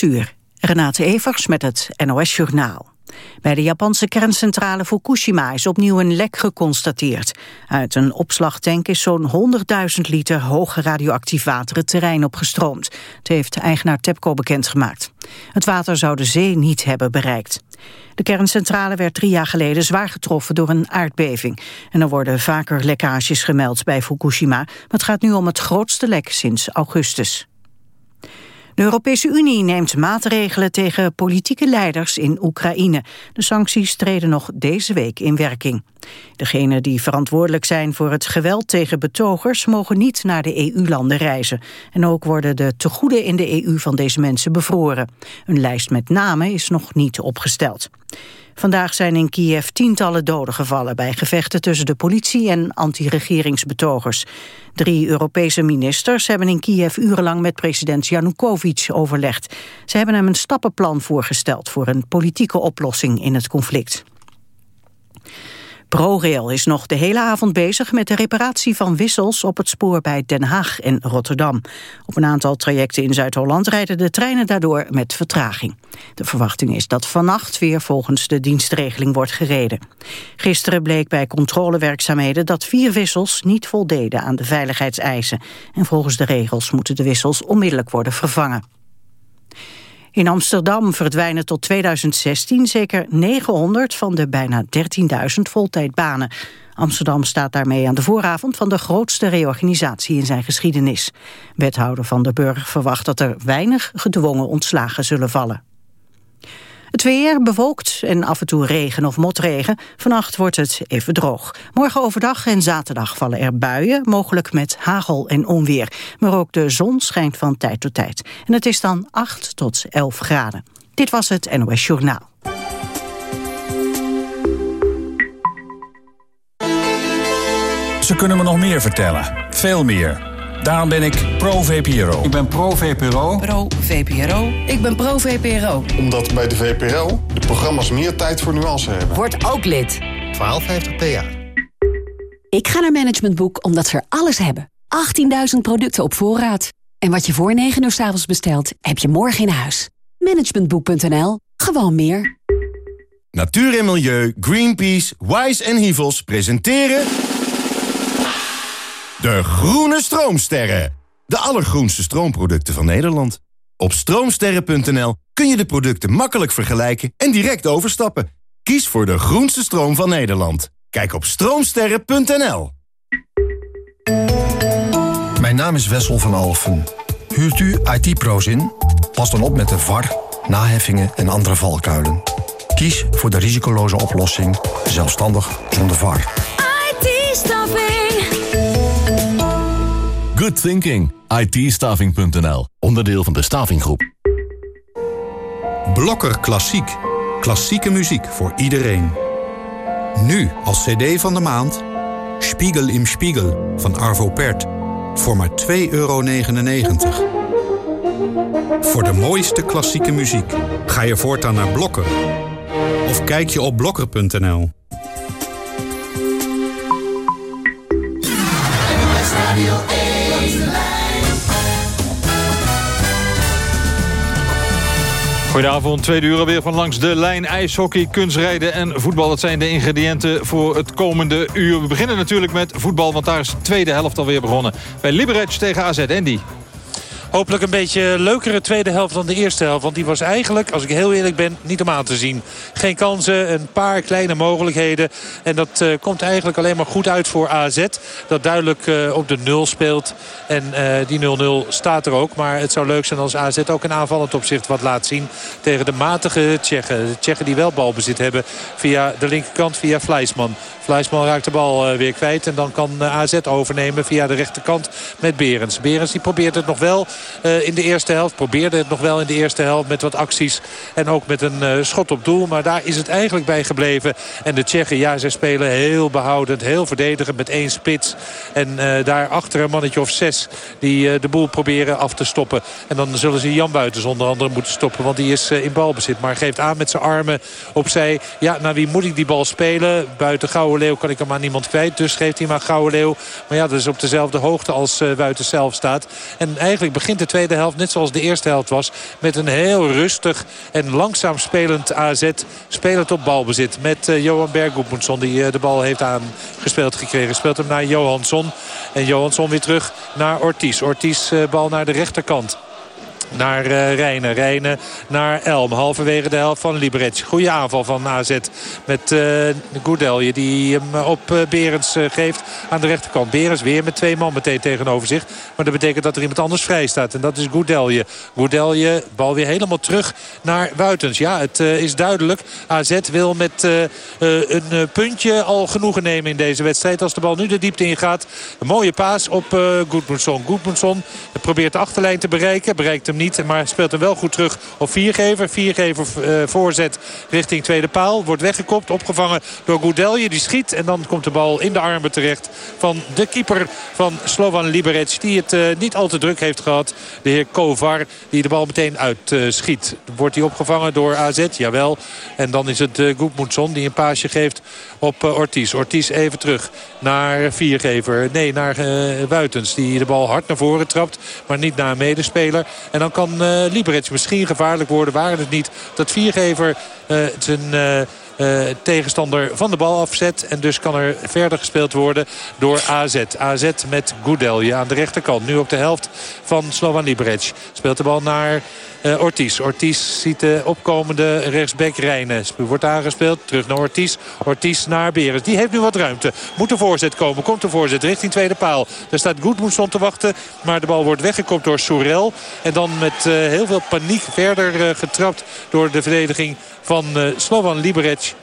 8 uur. Renate Evers met het NOS Journaal. Bij de Japanse kerncentrale Fukushima is opnieuw een lek geconstateerd. Uit een opslagtank is zo'n 100.000 liter hoge radioactief water het terrein opgestroomd. Het heeft eigenaar TEPCO bekendgemaakt. Het water zou de zee niet hebben bereikt. De kerncentrale werd drie jaar geleden zwaar getroffen door een aardbeving. En er worden vaker lekkages gemeld bij Fukushima. Maar het gaat nu om het grootste lek sinds augustus. De Europese Unie neemt maatregelen tegen politieke leiders in Oekraïne. De sancties treden nog deze week in werking. Degenen die verantwoordelijk zijn voor het geweld tegen betogers... mogen niet naar de EU-landen reizen. En ook worden de tegoeden in de EU van deze mensen bevroren. Een lijst met namen is nog niet opgesteld. Vandaag zijn in Kiev tientallen doden gevallen bij gevechten tussen de politie en anti-regeringsbetogers. Drie Europese ministers hebben in Kiev urenlang met president Yanukovych overlegd. Ze hebben hem een stappenplan voorgesteld voor een politieke oplossing in het conflict. ProRail is nog de hele avond bezig met de reparatie van wissels op het spoor bij Den Haag en Rotterdam. Op een aantal trajecten in Zuid-Holland rijden de treinen daardoor met vertraging. De verwachting is dat vannacht weer volgens de dienstregeling wordt gereden. Gisteren bleek bij controlewerkzaamheden dat vier wissels niet voldeden aan de veiligheidseisen. En volgens de regels moeten de wissels onmiddellijk worden vervangen. In Amsterdam verdwijnen tot 2016 zeker 900 van de bijna 13.000 voltijdbanen. Amsterdam staat daarmee aan de vooravond van de grootste reorganisatie in zijn geschiedenis. Wethouder Van der Burg verwacht dat er weinig gedwongen ontslagen zullen vallen. Het weer bewolkt en af en toe regen of motregen. Vannacht wordt het even droog. Morgen overdag en zaterdag vallen er buien, mogelijk met hagel en onweer. Maar ook de zon schijnt van tijd tot tijd. En het is dan 8 tot 11 graden. Dit was het NOS Journaal. Ze kunnen me nog meer vertellen. Veel meer. Daarom ben ik pro-VPRO. Ik ben pro-VPRO. Pro-VPRO. Ik ben pro-VPRO. Omdat bij de VPRO de programma's meer tijd voor nuance hebben. Word ook lid. 1250 PA. Ik ga naar Management Boek omdat ze er alles hebben. 18.000 producten op voorraad. En wat je voor 9 uur s avonds bestelt, heb je morgen in huis. Managementboek.nl. Gewoon meer. Natuur en Milieu, Greenpeace, Wise en Hivels presenteren... De groene stroomsterren. De allergroenste stroomproducten van Nederland. Op stroomsterren.nl kun je de producten makkelijk vergelijken en direct overstappen. Kies voor de groenste stroom van Nederland. Kijk op stroomsterren.nl. Mijn naam is Wessel van Alfen. Huurt u IT-pro's in? Pas dan op met de VAR, naheffingen en andere valkuilen. Kies voor de risicoloze oplossing, zelfstandig zonder VAR. IT-staffing. Good thinking. ITstaving.nl. Onderdeel van de Stavinggroep. Blokker Klassiek. Klassieke muziek voor iedereen. Nu als cd van de maand... Spiegel im Spiegel van Arvo Pärt. Voor maar 2,99 euro. Voor de mooiste klassieke muziek ga je voortaan naar Blokker. Of kijk je op blokker.nl. Goedenavond, tweede uur alweer van langs de lijn. IJshockey, kunstrijden en voetbal. Dat zijn de ingrediënten voor het komende uur. We beginnen natuurlijk met voetbal, want daar is de tweede helft alweer begonnen. Bij Liberec tegen AZ. Andy. Hopelijk een beetje leukere tweede helft dan de eerste helft. Want die was eigenlijk, als ik heel eerlijk ben, niet om aan te zien. Geen kansen, een paar kleine mogelijkheden. En dat uh, komt eigenlijk alleen maar goed uit voor AZ. Dat duidelijk uh, op de nul speelt. En uh, die 0-0 staat er ook. Maar het zou leuk zijn als AZ ook een aanvallend opzicht wat laat zien. Tegen de matige Tsjechen. De Tsjechen die wel balbezit hebben via de linkerkant, via Fleisman. Fleisman raakt de bal weer kwijt. En dan kan AZ overnemen via de rechterkant met Berens. Berens die probeert het nog wel uh, in de eerste helft. Probeerde het nog wel in de eerste helft met wat acties. En ook met een schot op doel. Maar daar is het eigenlijk bij gebleven. En de Tsjechen, ja, zij spelen heel behoudend. Heel verdedigend met één spits. En daarachter een mannetje of zes die de boel proberen af te stoppen. En dan zullen ze Jan Buitens onder andere moeten stoppen. Want die is in balbezit. Maar geeft aan met zijn armen opzij. Ja, naar wie moet ik die bal spelen? Buiten Leeuw kan ik hem aan niemand kwijt. Dus geeft hij maar Gouden Leeuw. Maar ja, dat is op dezelfde hoogte als Buiten zelf staat. En eigenlijk begint de tweede helft net zoals de eerste helft was. Met een heel rustig en langzaam spelend AZ. Spelend op balbezit met uh, Johan Berggoedmundsson die uh, de bal heeft aangespeeld gekregen. Speelt hem naar Johansson. En Johansson weer terug naar Ortiz. Ortiz uh, bal naar de rechterkant naar uh, Rijnen. Rijnen naar Elm. Halverwege de helft van Liberec. Goede aanval van AZ met uh, Goudelje die hem op uh, Berens geeft aan de rechterkant. Berens weer met twee man meteen tegenover zich. Maar dat betekent dat er iemand anders vrij staat. En dat is Goudelje. Goudelje, bal weer helemaal terug naar Buitens. Ja, het is duidelijk. AZ wil met een puntje al genoegen nemen in deze wedstrijd. Als de bal nu de diepte ingaat. Een mooie paas op uh. Goedmundsson probeert de achterlijn te bereiken. Bereikt hem niet, maar speelt hem wel goed terug op Viergever. Viergever uh, voorzet richting tweede paal. Wordt weggekopt, opgevangen door Goudelje. Die schiet en dan komt de bal in de armen terecht van de keeper van Slovan Liberec. Die het uh, niet al te druk heeft gehad. De heer Kovar die de bal meteen uitschiet. Wordt hij opgevangen door AZ? Jawel. En dan is het uh, Goedmoedson die een paasje geeft op Ortiz. Ortiz even terug naar Viergever. Nee, naar Buitens. Die de bal hard naar voren trapt. Maar niet naar een medespeler. En dan kan uh, misschien gevaarlijk worden. Waren het niet dat Viergever uh, zijn... Uh, tegenstander van de bal afzet. En dus kan er verder gespeeld worden door AZ. AZ met Goudelje aan de rechterkant. Nu op de helft van Slovan Liberec. Speelt de bal naar uh, Ortiz. Ortiz ziet de opkomende rechtsback Rijnen. Wordt aangespeeld. Terug naar Ortiz. Ortiz naar Berens. Die heeft nu wat ruimte. Moet de voorzet komen. Komt de voorzet richting tweede paal. Daar staat Goedmoedson te wachten. Maar de bal wordt weggekopt door Soerel. En dan met uh, heel veel paniek verder getrapt door de verdediging van Slovan Liberec.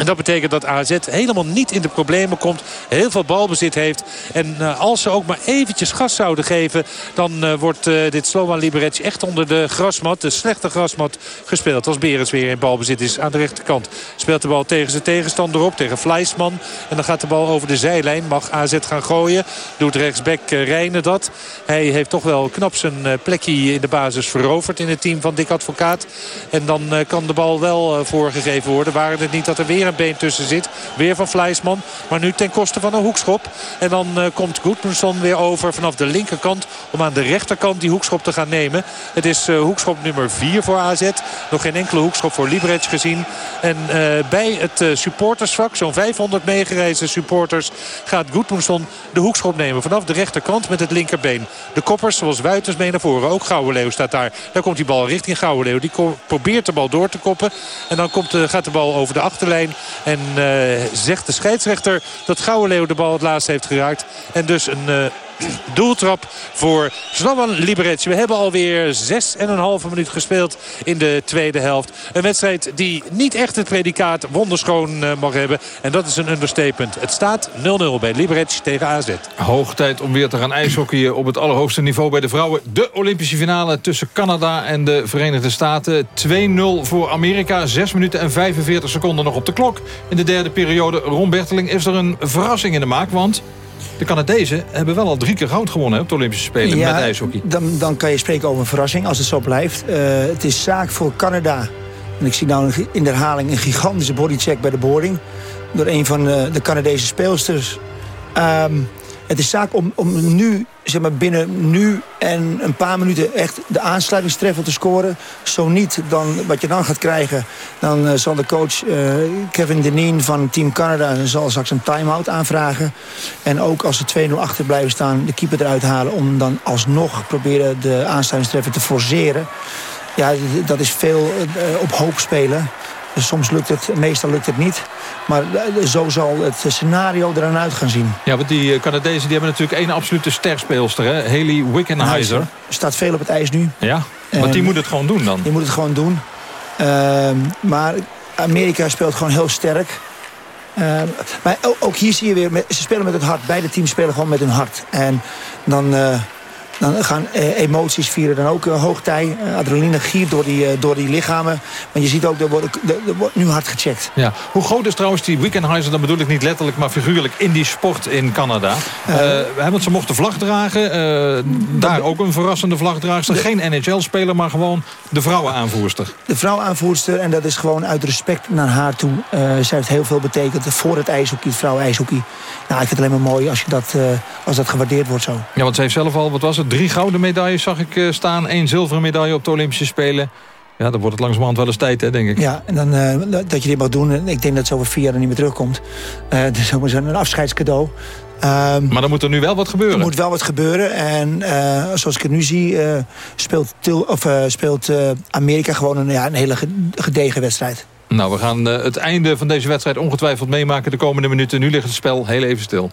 En dat betekent dat AZ helemaal niet in de problemen komt. Heel veel balbezit heeft. En uh, als ze ook maar eventjes gas zouden geven... dan uh, wordt uh, dit Slovan Liberec echt onder de grasmat, de slechte grasmat, gespeeld. Als Berens weer in balbezit is aan de rechterkant. Speelt de bal tegen zijn tegenstander op, tegen Fleisman. En dan gaat de bal over de zijlijn. Mag AZ gaan gooien. Doet rechtsback Rijnen dat. Hij heeft toch wel knap zijn plekje in de basis veroverd in het team van Dick Advocaat. En dan kan de bal wel voorgegeven worden. Waren het niet dat er weer een been tussen zit. Weer van Fleisman. Maar nu ten koste van een hoekschop. En dan uh, komt Goedmundsson weer over vanaf de linkerkant. Om aan de rechterkant die hoekschop te gaan nemen. Het is uh, hoekschop nummer 4 voor AZ. Nog geen enkele hoekschop voor Liberec gezien. En uh, bij het supportersvak, zo'n 500 meegereisde supporters... gaat Goedmundsson de hoekschop nemen vanaf de rechterkant met het linkerbeen. De koppers zoals Wuiters mee naar voren. Ook Gouwenleeuw staat daar. Daar komt die bal richting Gouwenleeuw. Die probeert de bal door te koppen. En dan komt, gaat de bal over de achterlijn. En uh, zegt de scheidsrechter dat Gouwenleeuw de bal het laatst heeft geraakt. En dus een... Doeltrap voor Slovan Liberec. We hebben alweer 6,5 minuut gespeeld in de tweede helft. Een wedstrijd die niet echt het predicaat wonderschoon uh, mag hebben. En dat is een understatement. Het staat 0-0 bij Liberec tegen AZ. Hoog tijd om weer te gaan ijshockeyen op het allerhoogste niveau bij de vrouwen. De Olympische finale tussen Canada en de Verenigde Staten. 2-0 voor Amerika. 6 minuten en 45 seconden nog op de klok. In de derde periode, Ron Berteling, is er een verrassing in de maak. Want de Canadezen hebben wel al drie keer goud gewonnen op de Olympische Spelen ja, met ijshockey. Dan, dan kan je spreken over een verrassing als het zo blijft. Uh, het is zaak voor Canada. En ik zie nou in de herhaling een gigantische bodycheck bij de boarding. Door een van de, de Canadese speelsters. Um, het is zaak om, om nu, zeg maar binnen nu en een paar minuten echt de aansluitingstreffer te scoren. Zo niet, dan, wat je dan gaat krijgen, dan uh, zal de coach uh, Kevin Deneen van Team Canada zal straks een time-out aanvragen. En ook als ze 2-0 achter blijven staan, de keeper eruit halen om dan alsnog proberen de aansluitingstreffer te forceren. Ja, dat is veel uh, op hoop spelen. Soms lukt het, meestal lukt het niet. Maar zo zal het scenario eraan uit gaan zien. Ja, want die Canadezen die hebben natuurlijk één absolute sterspeelster. Hè? Haley Wickenheiser. Staat veel op het ijs nu. Ja, want die moet het gewoon doen dan. Die moet het gewoon doen. Uh, maar Amerika speelt gewoon heel sterk. Uh, maar ook hier zie je weer, ze spelen met het hart. Beide teams spelen gewoon met hun hart. En dan... Uh, dan gaan eh, emoties vieren dan ook uh, hoogtij. Uh, adrenaline giert door die, door die lichamen. Maar je ziet ook, er wordt, er wordt nu hard gecheckt. Ja. Hoe groot is trouwens die Wickenheiser, dan bedoel ik niet letterlijk... maar figuurlijk in die sport in Canada? want ze mochten vlag dragen. daar ook een verrassende vlagdraagster. Geen NHL-speler, maar gewoon de vrouwenaanvoerster. De vrouwenaanvoerster. En dat is gewoon uit respect naar haar toe. zij heeft heel veel betekend voor het ijshockey, het vrouwen-ijshockey. Nou, ik vind het alleen maar mooi als, je dat, als dat gewaardeerd wordt zo. Ja, want ze heeft zelf al, wat was het... drie gouden medailles zag ik uh, staan. één zilveren medaille op de Olympische Spelen. Ja, dan wordt het langzamerhand wel eens tijd, hè, denk ik. Ja, en dan uh, dat je dit mag doen. Ik denk dat het over vier jaar niet meer terugkomt. Uh, het is ook een afscheidscadeau. Um, maar dan moet er nu wel wat gebeuren. Er moet wel wat gebeuren. En uh, zoals ik het nu zie, uh, speelt, til, of, uh, speelt Amerika gewoon een, ja, een hele gedegen wedstrijd. Nou, we gaan het einde van deze wedstrijd ongetwijfeld meemaken de komende minuten. Nu ligt het spel heel even stil.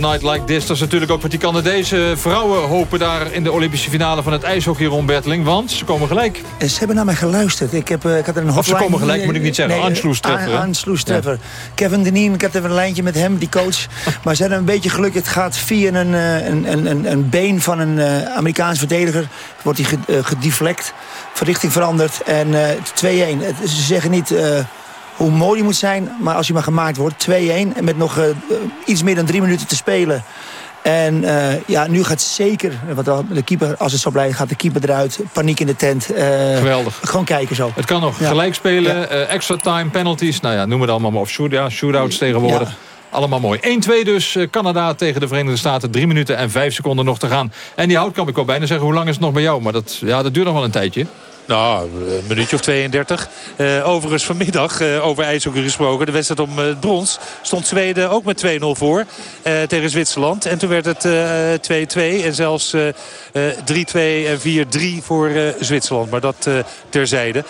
Night like this. Dat is natuurlijk ook wat die Canadese vrouwen hopen daar in de Olympische finale van het ijshockey rond Berteling. Want ze komen gelijk. Ze hebben naar mij geluisterd. Ik, heb, ik had een Of ze komen gelijk, moet ik niet zeggen. Nee, Anschlusstreffer. Anschlusstreffer. Ja. Kevin Denien, ik had even een lijntje met hem, die coach. maar ze hebben een beetje geluk. Het gaat via een, een, een, een been van een Amerikaans verdediger. Wordt hij gedeflect. Verrichting veranderd. En uh, 2-1. Ze zeggen niet hoe mooi die moet zijn. Maar als hij maar gemaakt wordt, 2-1. En met nog uh, iets meer dan drie minuten te spelen. En uh, ja, nu gaat zeker, want de keeper, als het zo blijft, gaat de keeper eruit. Paniek in de tent. Uh, Geweldig. Gewoon kijken zo. Het kan nog ja. gelijk spelen, ja. extra time, penalties. Nou ja, noem het allemaal maar. Of shoot, ja, shootouts tegenwoordig. Ja. Allemaal mooi. 1-2 dus. Canada tegen de Verenigde Staten. 3 minuten en 5 seconden nog te gaan. En die houtkamp, ik wil bijna zeggen, hoe lang is het nog bij jou? Maar dat, ja, dat duurt nog wel een tijdje. Nou, een minuutje of 32. Uh, overigens vanmiddag, uh, over ijshockey gesproken... de wedstrijd om het brons, stond Zweden ook met 2-0 voor tegen Zwitserland. En toen werd het 2-2 en zelfs 3-2 en 4-3 voor Zwitserland. Maar dat terzijde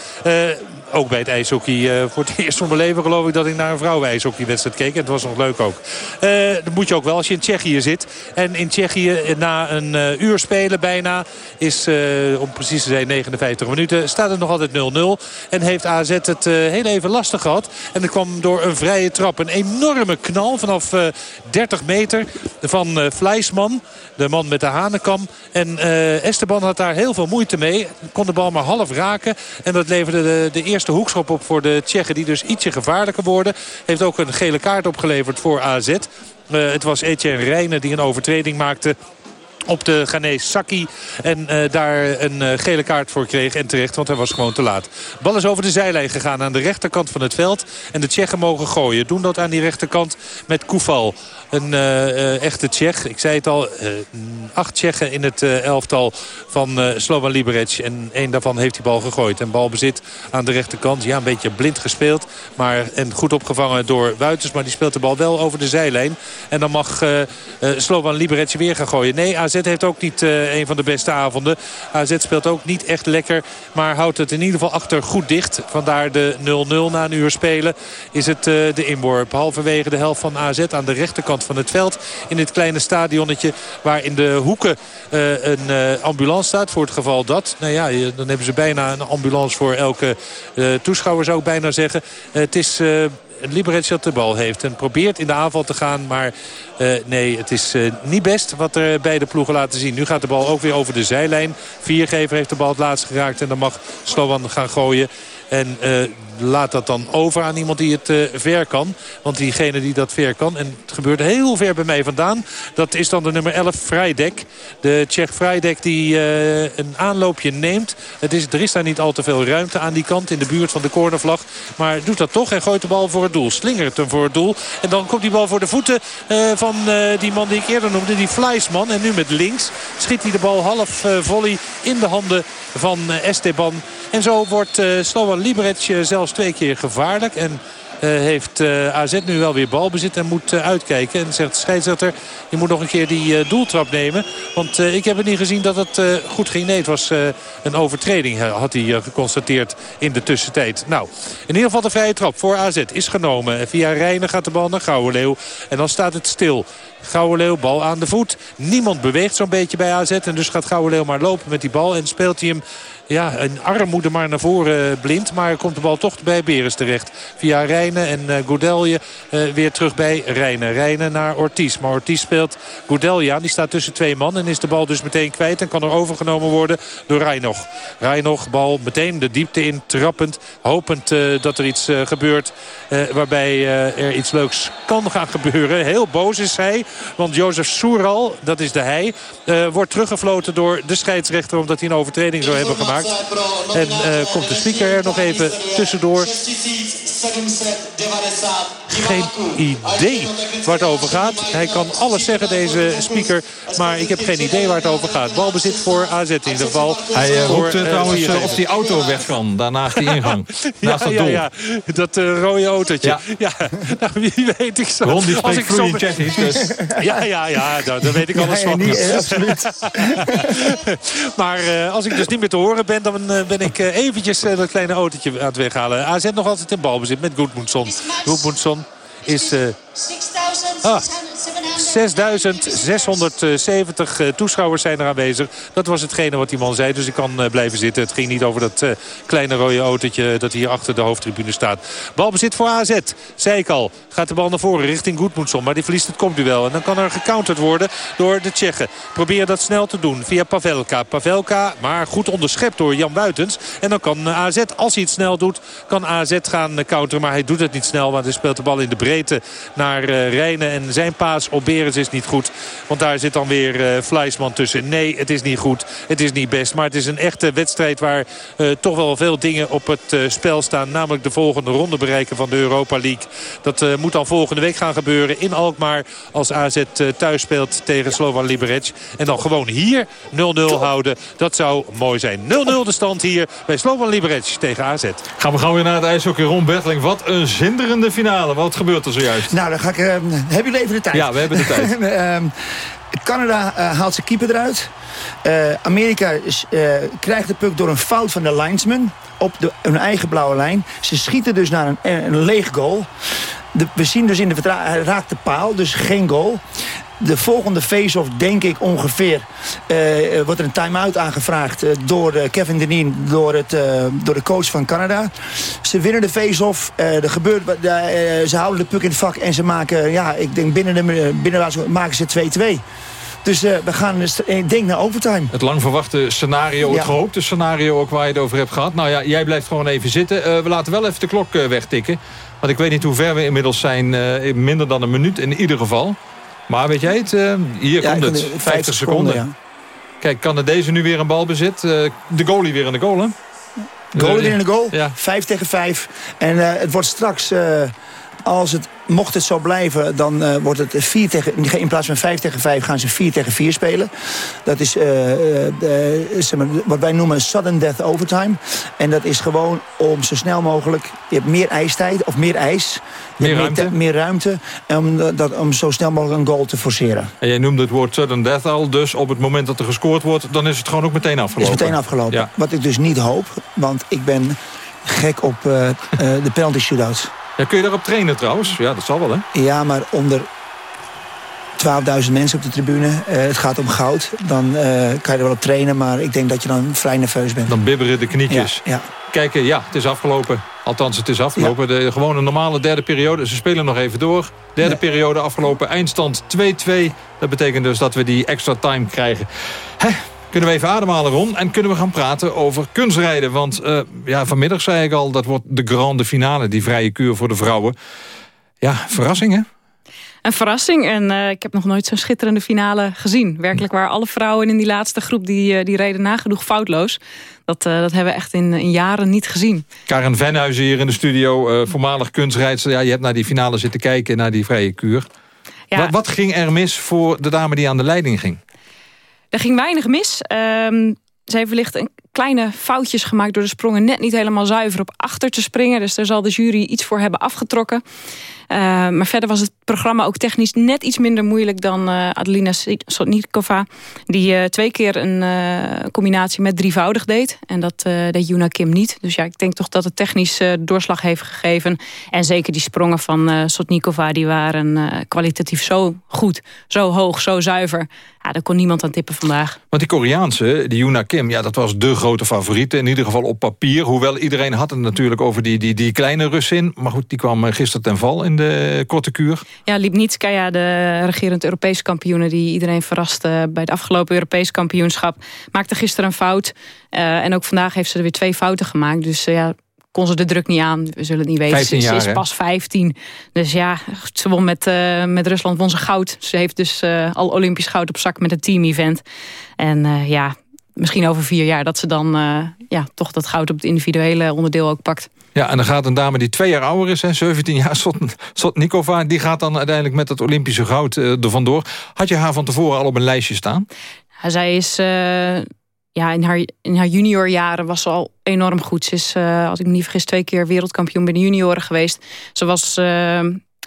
ook bij het ijshockey. Uh, voor het eerst van mijn leven geloof ik dat ik naar een vrouwen-ijshockeywedstrijd keek. En het was nog leuk ook. Uh, dat moet je ook wel als je in Tsjechië zit. En in Tsjechië na een uur spelen bijna is, om precies te zijn 59 minuten, staat het nog altijd 0-0. En heeft AZ het heel even lastig gehad. En er kwam door een vrije trap een enorme knal vanaf 30 meter van Fleisman. De man met de hanenkam. En Esteban had daar heel veel moeite mee. Kon de bal maar half raken. En dat leverde de, de eerste eerste hoekschop op voor de Tsjechen. Die dus ietsje gevaarlijker worden. Heeft ook een gele kaart opgeleverd voor AZ. Uh, het was Etienne Rijnen die een overtreding maakte op de Ghanese Saki. En uh, daar een uh, gele kaart voor kreeg. En terecht, want hij was gewoon te laat. Bal is over de zijlijn gegaan aan de rechterkant van het veld. En de Tsjechen mogen gooien. Doen dat aan die rechterkant met Koeval. Een uh, echte Tsjech. Ik zei het al, acht Tsjechen in het elftal van Slovan Liberec. En één daarvan heeft die bal gegooid. En balbezit aan de rechterkant. Ja, een beetje blind gespeeld. Maar, en goed opgevangen door Wuiters. Maar die speelt de bal wel over de zijlijn. En dan mag Slovan Liberec weer gaan gooien. Nee, heeft ook niet uh, een van de beste avonden. AZ speelt ook niet echt lekker. Maar houdt het in ieder geval achter goed dicht. Vandaar de 0-0 na een uur spelen is het uh, de inworp. Halverwege de helft van AZ aan de rechterkant van het veld. In dit kleine stadionnetje waar in de hoeken uh, een ambulance staat. Voor het geval dat. Nou ja, dan hebben ze bijna een ambulance voor elke toeschouwer zou ik bijna zeggen. het is... Liberec de bal heeft. En probeert in de aanval te gaan. Maar uh, nee, het is uh, niet best wat er beide ploegen laten zien. Nu gaat de bal ook weer over de zijlijn. Viergever heeft de bal het laatst geraakt. En dan mag Slovan gaan gooien. En uh, laat dat dan over aan iemand die het uh, ver kan. Want diegene die dat ver kan, en het gebeurt heel ver bij mij vandaan... dat is dan de nummer 11, Vrijdek. De Tsjech Vrijdek die uh, een aanloopje neemt. Het is, er is daar niet al te veel ruimte aan die kant in de buurt van de cornervlag. Maar doet dat toch en gooit de bal voor het doel. Slingert hem voor het doel. En dan komt die bal voor de voeten uh, van die man die ik eerder noemde, die Fleisman. En nu met links schiet hij de bal half volley in de handen van Esteban. En zo wordt Slovan Liberec zelfs twee keer gevaarlijk. En uh, heeft uh, AZ nu wel weer balbezit en moet uh, uitkijken. En zegt de scheidsrechter, je moet nog een keer die doeltrap nemen. Want ik heb het niet gezien dat het goed ging. Nee, het was een overtreding, had hij geconstateerd in de tussentijd. Nou, in ieder geval de vrije trap voor AZ is genomen. Via Rijnen gaat de bal naar Gouwenleeuw. En dan staat het stil. Leeuw, bal aan de voet. Niemand beweegt zo'n beetje bij AZ. En dus gaat Leeuw maar lopen met die bal. En speelt hij hem ja, een armoede maar naar voren blind. Maar komt de bal toch bij Beres terecht. Via Rijnen en uh, Goudelje uh, weer terug bij Rijnen. Rijnen naar Ortiz. Maar Ortiz speelt Goudelje aan. Die staat tussen twee man. En is de bal dus meteen kwijt. En kan er overgenomen worden door Rijnog. Rijnog, bal meteen de diepte in. Trappend. Hopend dat er iets gebeurt. waarbij er iets leuks kan gaan gebeuren. Heel boos is hij. Want Jozef Soeral, dat is de hij, wordt teruggefloten door de scheidsrechter... omdat hij een overtreding zou hebben gemaakt. En uh, komt de speaker er nog even tussendoor. Geen idee waar het over gaat. Hij kan alles zeggen, deze speaker. Maar ik heb geen idee waar het over gaat. Balbezit voor AZ in ieder geval. Hij uh, roept uh, trouwens uh, of die auto weg kan. Daarnaast die ingang. ja, dat ja, ja, dat rode autootje. Ja, ja. nou, wie weet ik zo. Ron die spreekt vloeiend Tsjechisch. Dus. ja, ja, ja, daar, daar weet ik alles van. Niet, absoluut. maar als ik dus niet meer te horen ben... dan ben ik eventjes dat kleine autootje aan het weghalen. AZ nog altijd in balbezit met Goedmoedson. Goedmoedson is... Uh, ah, 6.670 eh, toeschouwers zijn er aanwezig. Dat was hetgene wat die man zei. Dus ik kan eh, blijven zitten. Het ging niet over dat uh, kleine rode autootje dat hier achter de hoofdtribune staat. Balbezit voor AZ. Zei ik al. Gaat de bal naar voren richting Goedmoedson. Maar die verliest het komt wel. En dan kan er gecounterd worden door de Tsjechen. Probeer dat snel te doen via Pavelka. Pavelka, maar goed onderschept door Jan Buitens. En dan kan AZ, als hij het snel doet, kan AZ gaan counteren. Maar hij doet het niet snel, want hij speelt de bal in de breedte naar Rijnen. En zijn paas op Berens is niet goed. Want daar zit dan weer uh, Fleisman tussen. Nee, het is niet goed. Het is niet best. Maar het is een echte wedstrijd waar uh, toch wel veel dingen op het uh, spel staan. Namelijk de volgende ronde bereiken van de Europa League. Dat moet dan volgende week gaan gebeuren in Alkmaar. Als AZ thuis speelt tegen Slovan Liberec. En dan gewoon hier 0-0 houden. Dat zou mooi zijn. 0-0 de stand hier bij Slovan Liberec tegen AZ. Gaan we gaan weer naar het ijshockey. Ron Bertling, wat een zinderende finale. Wat gebeurt er zojuist? Nou, dan ga ik... Uh, hebben jullie even de tijd? Ja, we hebben de tijd. uh, Canada uh, haalt zijn keeper eruit. Uh, Amerika uh, krijgt de puck door een fout van de linesman op de, hun eigen blauwe lijn. Ze schieten dus naar een, een leeg goal. De, we zien dus in de vertraging, hij raakt de paal, dus geen goal. De volgende face-off, denk ik ongeveer, uh, wordt er een time-out aangevraagd uh, door uh, Kevin Deneen, door, het, door de coach van Canada. Ze winnen de face-off, er gebeurt, ze houden de puck in het vak en ze maken, ja, ik denk binnen de binnen maken ze 2-2. Dus uh, we gaan, dus, denk naar overtime. Het lang verwachte scenario, het ja. gehoopte scenario ook waar je het over hebt gehad. Nou ja, jij blijft gewoon even zitten. Uh, we laten wel even de klok uh, wegtikken. Want ik weet niet hoe ver we inmiddels zijn. minder dan een minuut in ieder geval. Maar weet jij het? hier ja, komt het. 50, 50 seconden. seconden. Ja. Kijk, kan deze nu weer een bal bezit? de goalie weer in de goal, hè? Goalie weer in de goal. Ja. 5 tegen 5. En het wordt straks als het, mocht het zo blijven, dan uh, wordt het 4 tegen, in plaats van 5 tegen 5 gaan ze 4 tegen 4 spelen. Dat is uh, zeg maar, wat wij noemen sudden death overtime. En dat is gewoon om zo snel mogelijk, je hebt meer ijstijd of meer ijs. Meer ruimte. Meer, meer ruimte om, dat, om zo snel mogelijk een goal te forceren. En jij noemde het woord sudden death al, dus op het moment dat er gescoord wordt, dan is het gewoon ook meteen afgelopen. Is meteen afgelopen. Ja. Wat ik dus niet hoop, want ik ben gek op de penalty shootouts. Ja, kun je daarop trainen trouwens? Ja, dat zal wel, hè? Ja, maar onder 12.000 mensen op de tribune. Uh, het gaat om goud. Dan uh, kan je er wel op trainen, maar ik denk dat je dan vrij nerveus bent. Dan bibberen de knietjes. Ja, ja. Kijk, ja, het is afgelopen. Althans, het is afgelopen. Ja. De gewone normale derde periode. Ze spelen nog even door. Derde periode afgelopen. Eindstand 2-2. Dat betekent dus dat we die extra time krijgen. Hè, kunnen we even ademhalen, Ron. En kunnen we gaan praten over kunstrijden. Want uh, ja, vanmiddag zei ik al, dat wordt de grande finale. Die vrije kuur voor de vrouwen. Ja, verrassing hè? Een verrassing. En uh, ik heb nog nooit zo'n schitterende finale gezien. Werkelijk waar alle vrouwen in die laatste groep... die, uh, die reden nagenoeg foutloos. Dat, uh, dat hebben we echt in, in, jaren niet gezien. Karen Venhuizen hier in de studio. voormalig kunstrijdster. Ja, je hebt naar die finale zitten kijken. Naar die vrije kuur. Ja. Wat, wat ging er mis voor de dame die aan de leiding ging? Er ging weinig mis. Um, ze heeft wellicht een kleine foutjes gemaakt door de sprongen net niet helemaal zuiver op achter te springen. Dus daar zal de jury iets voor hebben afgetrokken. Uh, maar verder was het programma ook technisch net iets minder moeilijk dan uh, Adelina Sotnikova. Die uh, twee keer een combinatie met drievoudig deed. En dat deed Juna Kim niet. Dus ja, ik denk toch dat het technisch doorslag heeft gegeven. En zeker die sprongen van Sotnikova, die waren kwalitatief zo goed. Zo hoog, zo zuiver. Ja, daar kon niemand aan tippen vandaag. Want die Koreaanse, die Juna Kim, ja, dat was de grote favoriete. In ieder geval op papier. Hoewel iedereen had het natuurlijk over die, die, die kleine Russin. Maar goed, die kwam gisteren ten val in korte kuur. Ja, Lipnitskaya, de regerend Europese kampioene... die iedereen verraste bij het afgelopen Europees kampioenschap... maakte gisteren een fout. Uh, en ook vandaag heeft ze er weer twee fouten gemaakt. Dus uh, ja, kon ze de druk niet aan. We zullen het niet weten. Ze, jaar, is pas 15. Dus ja, ze won met, uh, met Rusland won ze goud. Ze heeft dus uh, al Olympisch goud op zak met het team-event. En uh, ja, misschien over vier jaar dat ze dan ja, toch dat goud op het individuele onderdeel ook pakt. Ja, en dan gaat een dame die twee jaar ouder is, hè, 17 jaar, Sotnikova... die gaat dan uiteindelijk met het Olympische goud uh, er vandoor. Had je haar van tevoren al op een lijstje staan? Zij is... Uh, ja, in haar, in haar juniorjaren was ze al enorm goed. Ze is, uh, als ik me niet vergis, twee keer wereldkampioen bij de junioren geweest. Ze was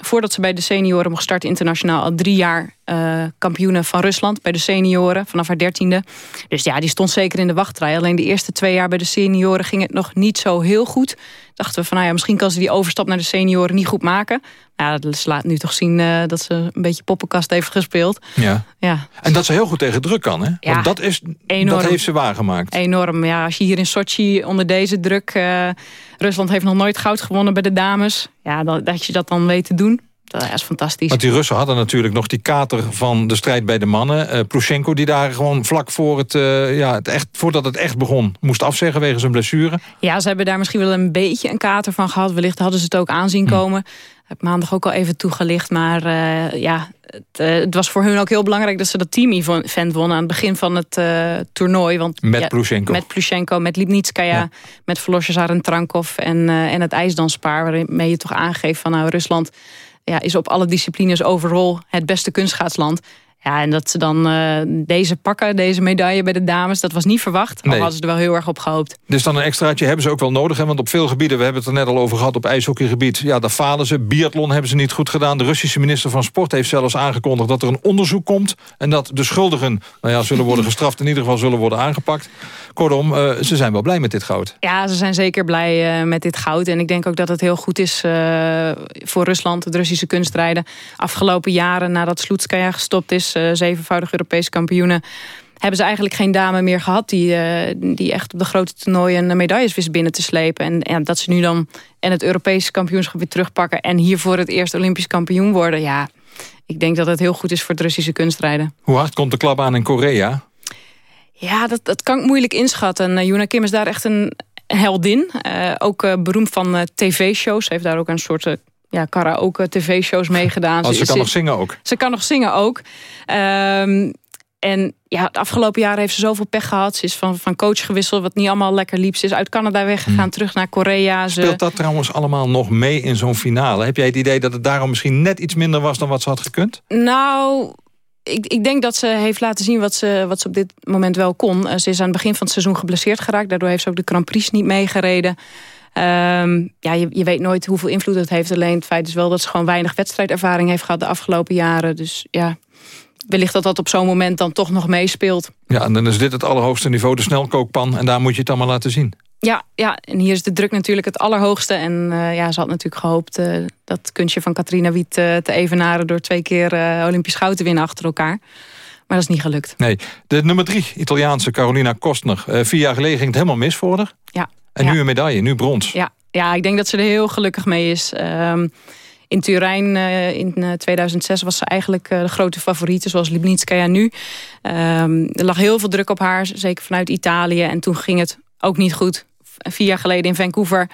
voordat ze bij de senioren mocht starten internationaal... al drie jaar uh, kampioene van Rusland bij de senioren vanaf haar dertiende. Dus ja, die stond zeker in de wachtrij. Alleen de eerste twee jaar bij de senioren ging het nog niet zo heel goed. Dachten we van, nou ja, misschien kan ze die overstap naar de senioren niet goed maken. Ja, dat laat nu toch zien uh, dat ze een beetje poppenkast heeft gespeeld. Ja. ja. En dat ze heel goed tegen druk kan, hè? Ja, Want dat, is, enorm. dat heeft ze waargemaakt. Enorm, ja. Als je hier in Sochi onder deze druk... Uh, Rusland heeft nog nooit goud gewonnen bij de dames. Ja, dat, dat je dat dan weet te doen dat is fantastisch. Want die Russen hadden natuurlijk nog die kater van de strijd bij de mannen. Uh, Plushenko die daar gewoon vlak voor het, uh, ja, het echt, voordat het echt begon... moest afzeggen wegens zijn blessure. Ja, ze hebben daar misschien wel een beetje een kater van gehad. Wellicht hadden ze het ook aanzien hm. komen. Heb maandag ook al even toegelicht. Maar uh, ja, het, het, was voor hun ook heel belangrijk dat ze dat team-event wonnen... aan het begin van het toernooi. Want, met ja, Plushenko. Met Plushenko, met Lipnitskaya, ja. met en Trankov... En, en het ijsdanspaar, waarmee je toch aangeeft van nou, Rusland ja, is op alle disciplines overal het beste kunstschaatsland. Ja, en dat ze dan uh, deze pakken, deze medaille bij de dames... dat was niet verwacht, maar hadden ze er wel heel erg op gehoopt. Dus dan een extraatje hebben ze ook wel nodig. Hè? Want op veel gebieden, we hebben het er net al over gehad... op ijshockeygebied, ja, daar falen ze. Biathlon hebben ze niet goed gedaan. De Russische minister van Sport heeft zelfs aangekondigd... dat er een onderzoek komt en dat de schuldigen... nou ja, zullen worden gestraft, in ieder geval zullen worden aangepakt. Kortom, uh, ze zijn wel blij met dit goud. Ja, ze zijn zeker blij uh, met dit goud. En ik denk ook dat het heel goed is uh, voor Rusland, het Russische kunstrijden. Afgelopen jaren, nadat Sloetskaya gestopt is, zevenvoudig Europese kampioenen hebben ze eigenlijk geen dame meer gehad... die, die echt op de grote toernooien medailles wist binnen te slepen. En, dat ze nu dan en het Europese kampioenschap weer terugpakken... en hier voor het eerst Olympisch kampioen worden. Ja, ik denk dat het heel goed is voor het Russische kunstrijden. Hoe hard komt de klap aan in Korea? Ja, dat, dat kan ik moeilijk inschatten. Uh, Juna Kim is daar echt een heldin. Uh, ook uh, beroemd van tv-shows. Ze heeft daar ook een soort ja, karaoke tv-shows meegedaan. Oh, ze, ze kan nog zingen ook? Ze kan nog zingen ook. Um, en ja, de afgelopen jaren heeft ze zoveel pech gehad. Ze is van, van coach gewisseld, wat niet allemaal lekker liep. Ze is uit Canada weggegaan, hmm. terug naar Korea. Ze... Speelt dat trouwens allemaal nog mee in zo'n finale? Heb jij het idee dat het daarom misschien net iets minder was dan wat ze had gekund? Nou, ik, ik, denk dat ze heeft laten zien wat ze, wat ze op dit moment wel kon. Eh, ze is aan het begin van het seizoen geblesseerd geraakt. Daardoor heeft ze ook de Grand Prix niet meegereden. Um, ja, je, je, weet nooit hoeveel invloed het heeft. Alleen het feit is wel dat ze gewoon weinig wedstrijdervaring heeft gehad de afgelopen jaren. Dus ja, wellicht dat dat op zo'n moment dan toch nog meespeelt. Ja, en dan is dit het allerhoogste niveau, de snelkookpan. En daar moet je het allemaal laten zien. Ja, ja, en hier is de druk natuurlijk het allerhoogste. En uh, ja, ze had natuurlijk gehoopt uh, dat kunstje van Katrina Wiet uh, te evenaren... door twee keer Olympisch goud te winnen achter elkaar. Maar dat is niet gelukt. Nee, de nummer drie, Italiaanse Carolina Kostner. vier jaar geleden ging het helemaal mis voor haar. Ja. En nu een medaille, nu brons. Ja, ja, ik denk dat ze er heel gelukkig mee is. Um, in Turijn in 2006 was ze eigenlijk de grote favoriete, zoals Libnitskaya nu. Um, er lag heel veel druk op haar, zeker vanuit Italië. En toen ging het ook niet goed vier jaar geleden in Vancouver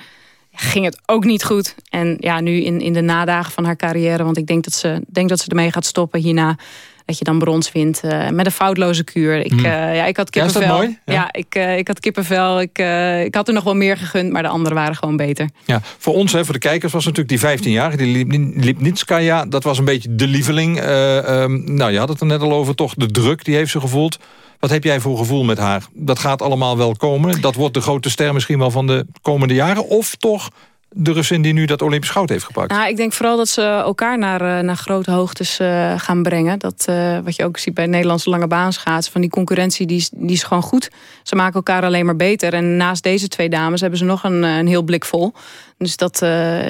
ging het ook niet goed. En ja, nu in, in de nadagen van haar carrière... want ik denk dat ze, denk dat ze ermee gaat stoppen hierna... dat je dan brons wint uh, met een foutloze kuur. Ik, uh, ja, ik had kippenvel. Ja, mooi? Ja, ja ik, uh, ik had kippenvel. Ik, ik had er nog wel meer gegund, maar de anderen waren gewoon beter. Ja, voor ons, hè, voor de kijkers, was natuurlijk die 15 jaar. Die Lipnitskaya, dat was een beetje de lieveling. Um, nou, je had het er net al over, toch de druk, die heeft ze gevoeld. Wat heb jij voor gevoel met haar? Dat gaat allemaal wel komen. Dat wordt de grote ster misschien wel van de komende jaren. Of toch de Russin die nu dat Olympisch goud heeft gepakt? Nou, ik denk vooral dat ze elkaar naar, eh, naar grote hoogtes uh, gaan brengen. Dat, uh, wat je ook ziet bij Nederlandse lange baanschaatsen. Van die concurrentie, die die is gewoon goed. Ze maken elkaar alleen maar beter. En naast deze twee dames hebben ze nog een, een heel blik vol. Dus dat,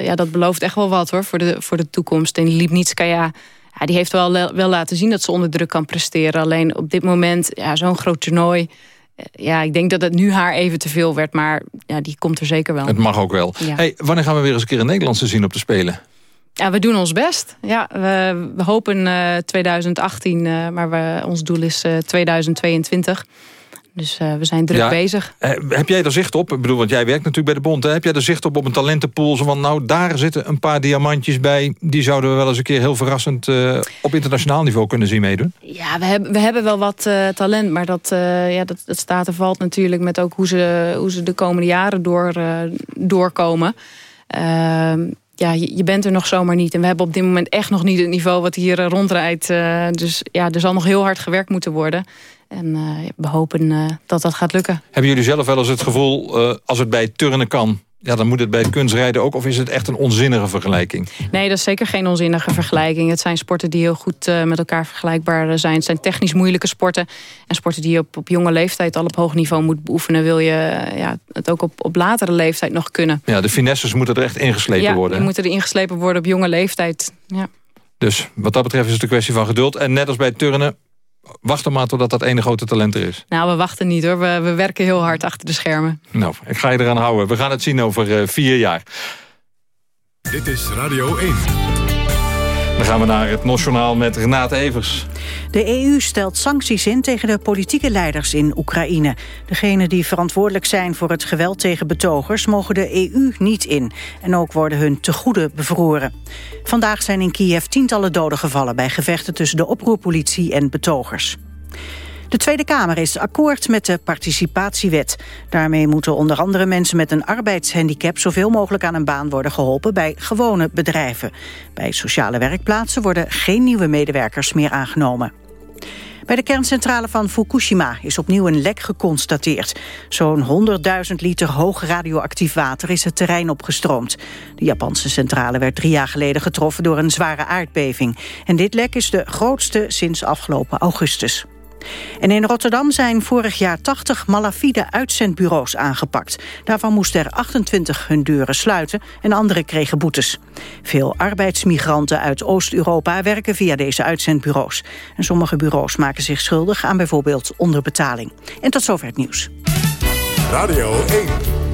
ja, dat belooft echt wel wat hoor, voor de, voor de toekomst. En Lipnitskaya ja, die heeft wel, wel laten zien dat ze onder druk kan presteren. Alleen op dit moment, ja, zo'n groot toernooi... Eh, ja, ik denk dat het nu haar even te veel werd. Maar ja, die komt er zeker wel. Het mag ook wel. Hey, wanneer gaan we weer eens een keer een Nederlandse zien op de Spelen? Ja, we doen ons best. Ja, we, we hopen uh, 2018, uh, maar we, ons doel is 2022. Eh, dus uh, we zijn druk bezig. Uh, heb jij er zicht op? Ik bedoel, want jij werkt natuurlijk bij de bond. Hè? Heb jij er zicht op op een talentenpool? Van, nou, daar zitten een paar diamantjes bij. Die zouden we wel eens een keer heel verrassend uh, op internationaal niveau kunnen zien meedoen. Ja, we hebben, we hebben wel wat talent. Maar dat, ja, dat, dat staat en valt natuurlijk met ook hoe ze, hoe ze de komende jaren door, doorkomen. Ehm, ja, je, je, bent er nog zomaar niet. En we hebben op dit moment echt nog niet het niveau wat hier rondrijdt. dus ja, er zal nog heel hard gewerkt moeten worden. En uh, we hopen uh, dat dat gaat lukken. Hebben jullie zelf wel eens het gevoel, uh, als het bij turnen kan... Ja, dan moet het bij het kunstrijden ook? Of is het echt een onzinnige vergelijking? Nee, dat is zeker geen onzinnige vergelijking. Het zijn sporten die heel goed met elkaar vergelijkbaar zijn. Het zijn technisch moeilijke sporten. En sporten die je op, op jonge leeftijd al op hoog niveau moet beoefenen... wil je ja, het ook op, op latere leeftijd nog kunnen. Ja, de finesses moeten er echt ingeslepen ja, worden. die moeten er ingeslepen worden op jonge leeftijd. Ja. Dus wat dat betreft is het een kwestie van geduld. En net als bij turnen, wacht dan maar totdat dat ene grote talent er is. Nou, we wachten niet hoor. We, we werken heel hard achter de schermen. Nou, ik ga je eraan houden. We gaan het zien over uh, vier jaar. Dit is Radio 1. Dan gaan we naar het Nationaal met Renate Evers. De EU stelt sancties in tegen de politieke leiders in Oekraïne. Degenen die verantwoordelijk zijn voor het geweld tegen betogers... mogen de EU niet in. En ook worden hun tegoeden bevroren. Vandaag zijn in Kiev tientallen doden gevallen... bij gevechten tussen de oproerpolitie en betogers. De Tweede Kamer is akkoord met de participatiewet. Daarmee moeten onder andere mensen met een arbeidshandicap... zoveel mogelijk aan een baan worden geholpen bij gewone bedrijven. Bij sociale werkplaatsen worden geen nieuwe medewerkers meer aangenomen. Bij de kerncentrale van Fukushima is opnieuw een lek geconstateerd. Zo'n 100.000 liter hoog radioactief water is het terrein opgestroomd. De Japanse centrale werd drie jaar geleden getroffen door een zware aardbeving. En dit lek is de grootste sinds afgelopen augustus. En in Rotterdam zijn vorig jaar 80 malafide uitzendbureaus aangepakt. Daarvan moesten er 28 hun deuren sluiten en andere kregen boetes. Veel arbeidsmigranten uit Oost-Europa werken via deze uitzendbureaus. En sommige bureaus maken zich schuldig aan bijvoorbeeld onderbetaling. En tot zover het nieuws. Radio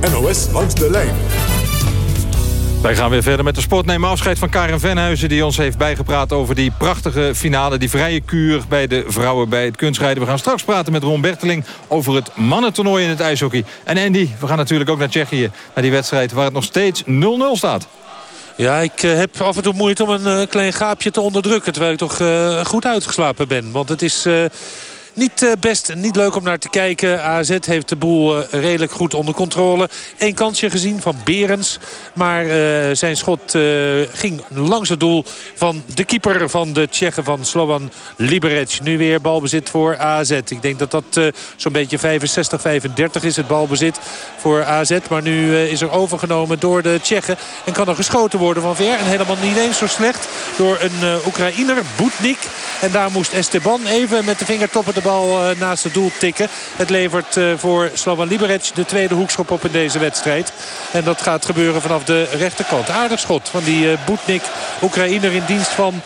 1, NOS langs de lijn. Wij gaan weer verder met de sport. Nemen afscheid van Karen Venhuizen... die ons heeft bijgepraat over die prachtige finale... die vrije kuur bij de vrouwen bij het kunstrijden. We gaan straks praten met Ron Berteling... over het mannentoernooi in het ijshockey. En Andy, we gaan natuurlijk ook naar Tsjechië... naar die wedstrijd waar het nog steeds 0-0 staat. Ja, ik uh, heb af en toe moeite om een uh, klein gaapje te onderdrukken... terwijl ik toch uh, goed uitgeslapen ben. Want het is niet uh, best, niet leuk om naar te kijken. AZ heeft de boel uh, redelijk goed onder controle. Eén kansje gezien van Berens. Maar uh, zijn schot ging langs het doel van de keeper van de Tsjechen van Slovan Liberec. Nu weer balbezit voor AZ. Ik denk dat dat zo'n beetje 65-35 is het balbezit voor AZ. Maar nu is er overgenomen door de Tsjechen. En kan er geschoten worden van ver. En helemaal niet eens zo slecht door een Oekraïner, Boetnik. En daar moest Esteban even met de vingertoppen de bal eh, naast het doel tikken. Het levert eh, voor Slovan Liberec de tweede hoekschop op in deze wedstrijd. En dat gaat gebeuren vanaf de rechterkant. Aardig schot van die eh, Boetnik, Oekraïner in dienst van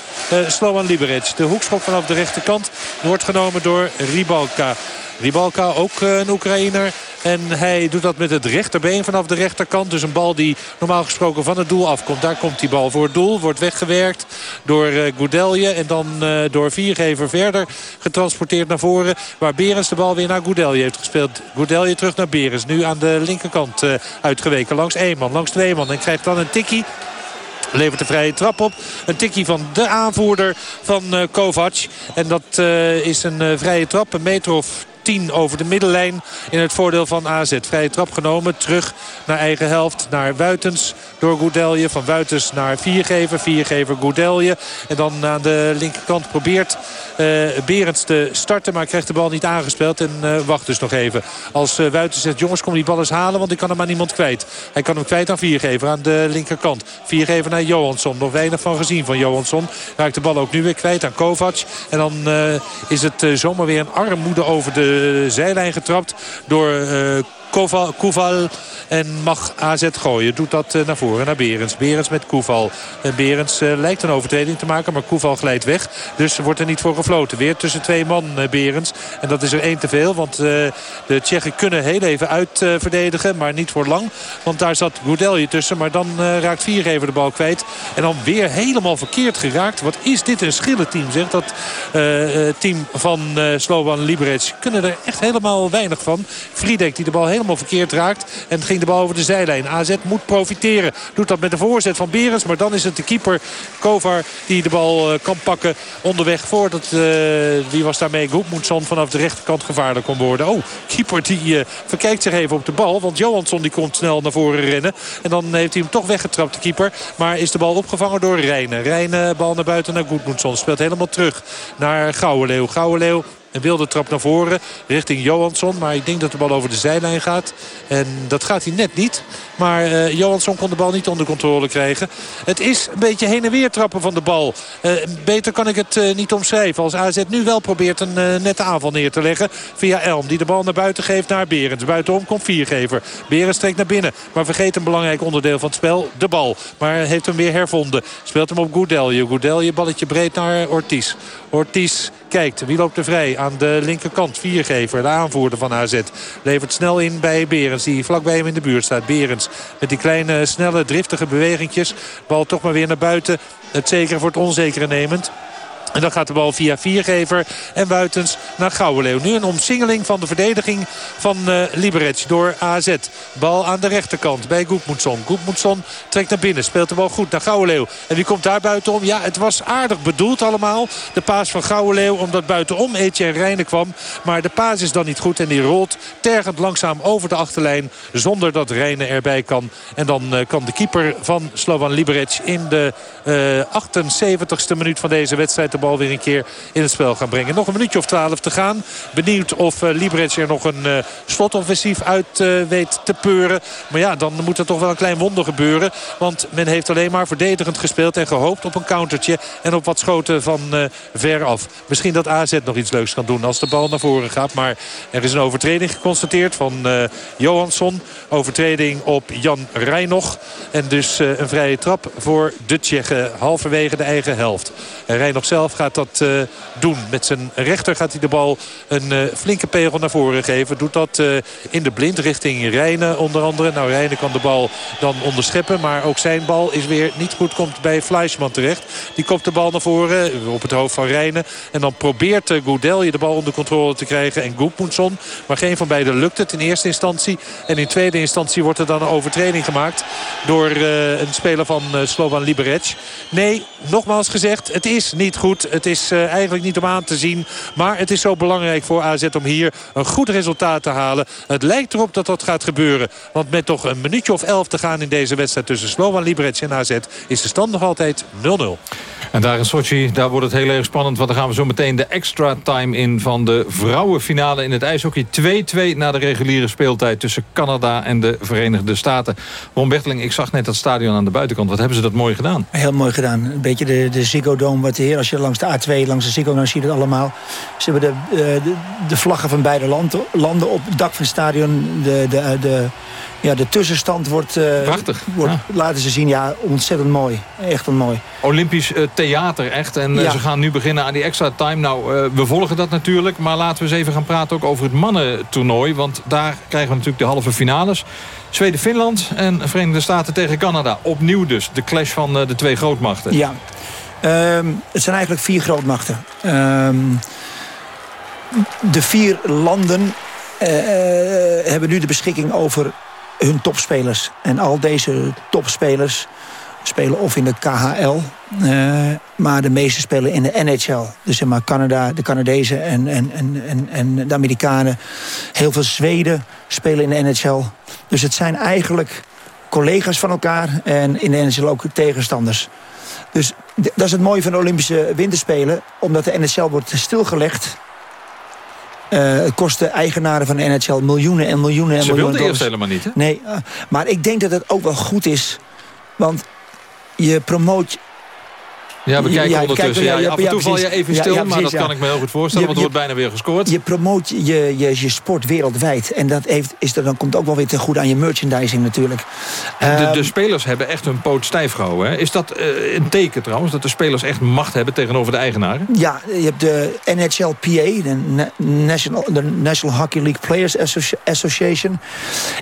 Slovan Liberec. De hoekschop vanaf de rechterkant wordt genomen door Ribalka. Ribalka ook een Oekraïner. En hij doet dat met het rechterbeen vanaf de rechterkant. Dus een bal die normaal gesproken van het doel afkomt. Daar komt die bal voor het doel. Wordt weggewerkt door uh, Goudelje. En dan uh, door Viergever verder getransporteerd naar voren. Waar Berens de bal weer naar Goudelje heeft gespeeld. Goudelje terug naar Berens. Nu aan de linkerkant uitgeweken. Langs één man, langs twee man. En krijgt dan een tikkie. Levert de vrije trap op. Een tikkie van de aanvoerder van uh, Kovac. En dat is een vrije trap. Een meter of 10 over de middenlijn in het voordeel van AZ. Vrije trap genomen, terug naar eigen helft, naar Wuitens door Goudelje. Van Wuitens naar Viergever, Viergever Goudelje. En dan aan de linkerkant probeert uh, Berends te starten, maar krijgt de bal niet aangespeeld. En uh, wacht dus nog even. Als uh, Wuitens zegt, jongens kom die bal eens halen, want ik kan hem aan niemand kwijt. Hij kan hem kwijt aan Viergever aan de linkerkant. Viergever naar Johansson, nog weinig van gezien van Johansson. Raakt de bal ook nu weer kwijt aan Kovac. En dan is het zomaar weer een armoede over de zijlijn getrapt door Koval, en mag AZ gooien. Doet dat naar voren naar Berens. Berens met Koeval. En Berens uh, lijkt een overtreding te maken, maar Koeval glijdt weg. Dus wordt er niet voor gefloten. Weer tussen twee man Berens. En dat is er één te veel, want de Tsjechen kunnen heel even uitverdedigen. maar niet voor lang, want daar zat Goudelje tussen. Maar dan raakt Viergever de bal kwijt. En dan weer helemaal verkeerd geraakt. Wat is dit een schillenteam, zegt dat team van Slovan Liberec. Kunnen er echt helemaal weinig van. Friedek die de bal helemaal verkeerd raakt. En ging de bal over de zijlijn. AZ moet profiteren. Doet dat met de voorzet van Berens. Maar dan is het de keeper Kovar die de bal uh, kan pakken onderweg. Voordat, uh, wie was daarmee? Goedmoedson vanaf de rechterkant gevaarlijk kon worden. Oh, keeper die uh, verkijkt zich even op de bal. Want Johansson die komt snel naar voren rennen. En dan heeft hij hem toch weggetrapt, de keeper. Maar is de bal opgevangen door Rijnen. Rijnen bal naar buiten naar Goedmoedson. Speelt helemaal terug naar Gouwenleeuw. Gouwenleeuw een wilde trap naar voren richting Johansson. Maar ik denk dat de bal over de zijlijn gaat. En dat gaat hij net niet. Maar uh, Johansson kon de bal niet onder controle krijgen. Het is een beetje heen en weer trappen van de bal. Uh, beter kan ik het uh, niet omschrijven. Als AZ nu wel probeert een nette aanval neer te leggen. Via Elm die de bal naar buiten geeft naar Berends. Buitenom komt Viergever. Berends trekt naar binnen. Maar vergeet een belangrijk onderdeel van het spel. De bal. Maar heeft hem weer hervonden. Speelt hem op Goudelje. Goudelje balletje breed naar Ortiz. Ortiz kijkt. Wie loopt er vrij? Aan de linkerkant. Viergever, de aanvoerder van AZ. Levert snel in bij Berens. Die vlakbij hem in de buurt staat. Berens met die kleine, snelle, driftige bewegingjes. Bal toch maar weer naar buiten. Het zekere voor het onzekere nemend. En dan gaat de bal via Viergever en buitens naar Gouwenleeuw. Nu een omsingeling van de verdediging van uh, Liberec door AZ. Bal aan de rechterkant bij Goedmoedson. Goedmoedson trekt naar binnen, speelt de bal goed naar Gouwenleeuw. En wie komt daar buitenom? Ja, het was aardig bedoeld allemaal. De paas van Gouwenleeuw, omdat buitenom Etienne Rijnen kwam. Maar de paas is dan niet goed en die rolt tergend langzaam over de achterlijn. Zonder dat Rijnen erbij kan. En dan uh, kan de keeper van Slovan Liberec in de uh, 78ste minuut van deze wedstrijd bal weer een keer in het spel gaan brengen. Nog een minuutje of twaalf te gaan. Benieuwd of uh, er nog een uh, slotoffensief uit uh, weet te peuren. Maar ja, dan moet er toch wel een klein wonder gebeuren. Want men heeft alleen maar verdedigend gespeeld en gehoopt op een countertje. En op wat schoten van ver af. Misschien dat AZ nog iets leuks kan doen als de bal naar voren gaat. Maar er is een overtreding geconstateerd van Johansson. Overtreding op Jan Rijnog. En dus een vrije trap voor de Tsjechen halverwege de eigen helft. Rijnog zelf gaat dat uh, doen. Met zijn rechter gaat hij de bal een uh, flinke pegel naar voren geven. Doet dat uh, in de blind richting Rijnen onder andere. Nou, Rijnen kan de bal dan onderscheppen. Maar ook zijn bal is weer niet goed. Komt bij Fleischman terecht. Die kopt de bal naar voren op het hoofd van Rijnen. En dan probeert Goudelje de bal onder controle te krijgen. En Goedmoedson. Maar geen van beiden lukt het in eerste instantie. En in tweede instantie wordt er dan een overtreding gemaakt. Door een speler van Slovan Liberec. Nee, nogmaals gezegd. Het is niet goed. Het is uh, eigenlijk niet om aan te zien. Maar het is zo belangrijk voor AZ om hier een goed resultaat te halen. Het lijkt erop dat dat gaat gebeuren. Want met toch een minuutje of elf te gaan in deze wedstrijd tussen Slovan Liberec en AZ... is de stand nog altijd 0-0. En daar in Sochi, daar wordt het heel erg spannend. Want dan gaan we zo meteen de extra time in van de vrouwenfinale in het ijshockey. 2-2 na de reguliere speeltijd tussen Canada en de Verenigde Staten. Ron Berteling, ik zag net dat stadion aan de buitenkant. Wat hebben ze dat mooi gedaan? Heel mooi gedaan. Een beetje de, de Ziggo Dome wat hier, als je langs de A2, langs de Ziggo, dan zie je het allemaal. Ze hebben de, de, de vlaggen van beide landen, landen op het dak van het stadion. De, de, de, ja, de tussenstand wordt, uh, Prachtig. wordt ja. laten ze zien. Ja, ontzettend mooi. Echt een mooi. Olympisch uh, theater, echt. En uh, ze gaan nu beginnen aan die extra time. Nou, we volgen dat natuurlijk. Maar laten we eens even gaan praten ook over het mannentoernooi. Want daar krijgen we natuurlijk de halve finales. Zweden-Finland en Verenigde Staten tegen Canada. Opnieuw dus, de clash van de twee grootmachten. Ja. Ehm, het zijn eigenlijk vier grootmachten. Ehm, de vier landen eh, eh, hebben nu de beschikking over hun topspelers. En al deze topspelers spelen of in de KHL... eh, maar de meeste spelen in de NHL. Dus zeg maar Canada, de Canadezen en, en, en, en, de Amerikanen. Heel veel Zweden spelen in de NHL. Dus het zijn eigenlijk collega's van elkaar en in de NHL ook tegenstanders. Dus dat is het mooie van de Olympische Winterspelen. Omdat de NHL wordt stilgelegd. Eh, het kost de eigenaren van de NHL miljoenen en miljoenen en Ze miljoenen wilden eerst helemaal niet, hè? Nee, eh, maar ik denk dat het ook wel goed is. Want je promoot... Ja, we kijken ja, ondertussen. kijken, Ja, af en toe val je even stil, maar dat kan ik me heel goed voorstellen. Want er wordt bijna weer gescoord. Je promoot je, je, je sport wereldwijd. En dat heeft, is er, dan komt ook wel weer te goed aan je merchandising natuurlijk. De, Ehm, de spelers hebben echt hun poot stijf gehouden. Hè? Is dat eh, een teken trouwens, dat de spelers echt macht hebben tegenover de eigenaren? Ja, je hebt de NHLPA, de Na- National, de National Hockey League Players Associ- Association.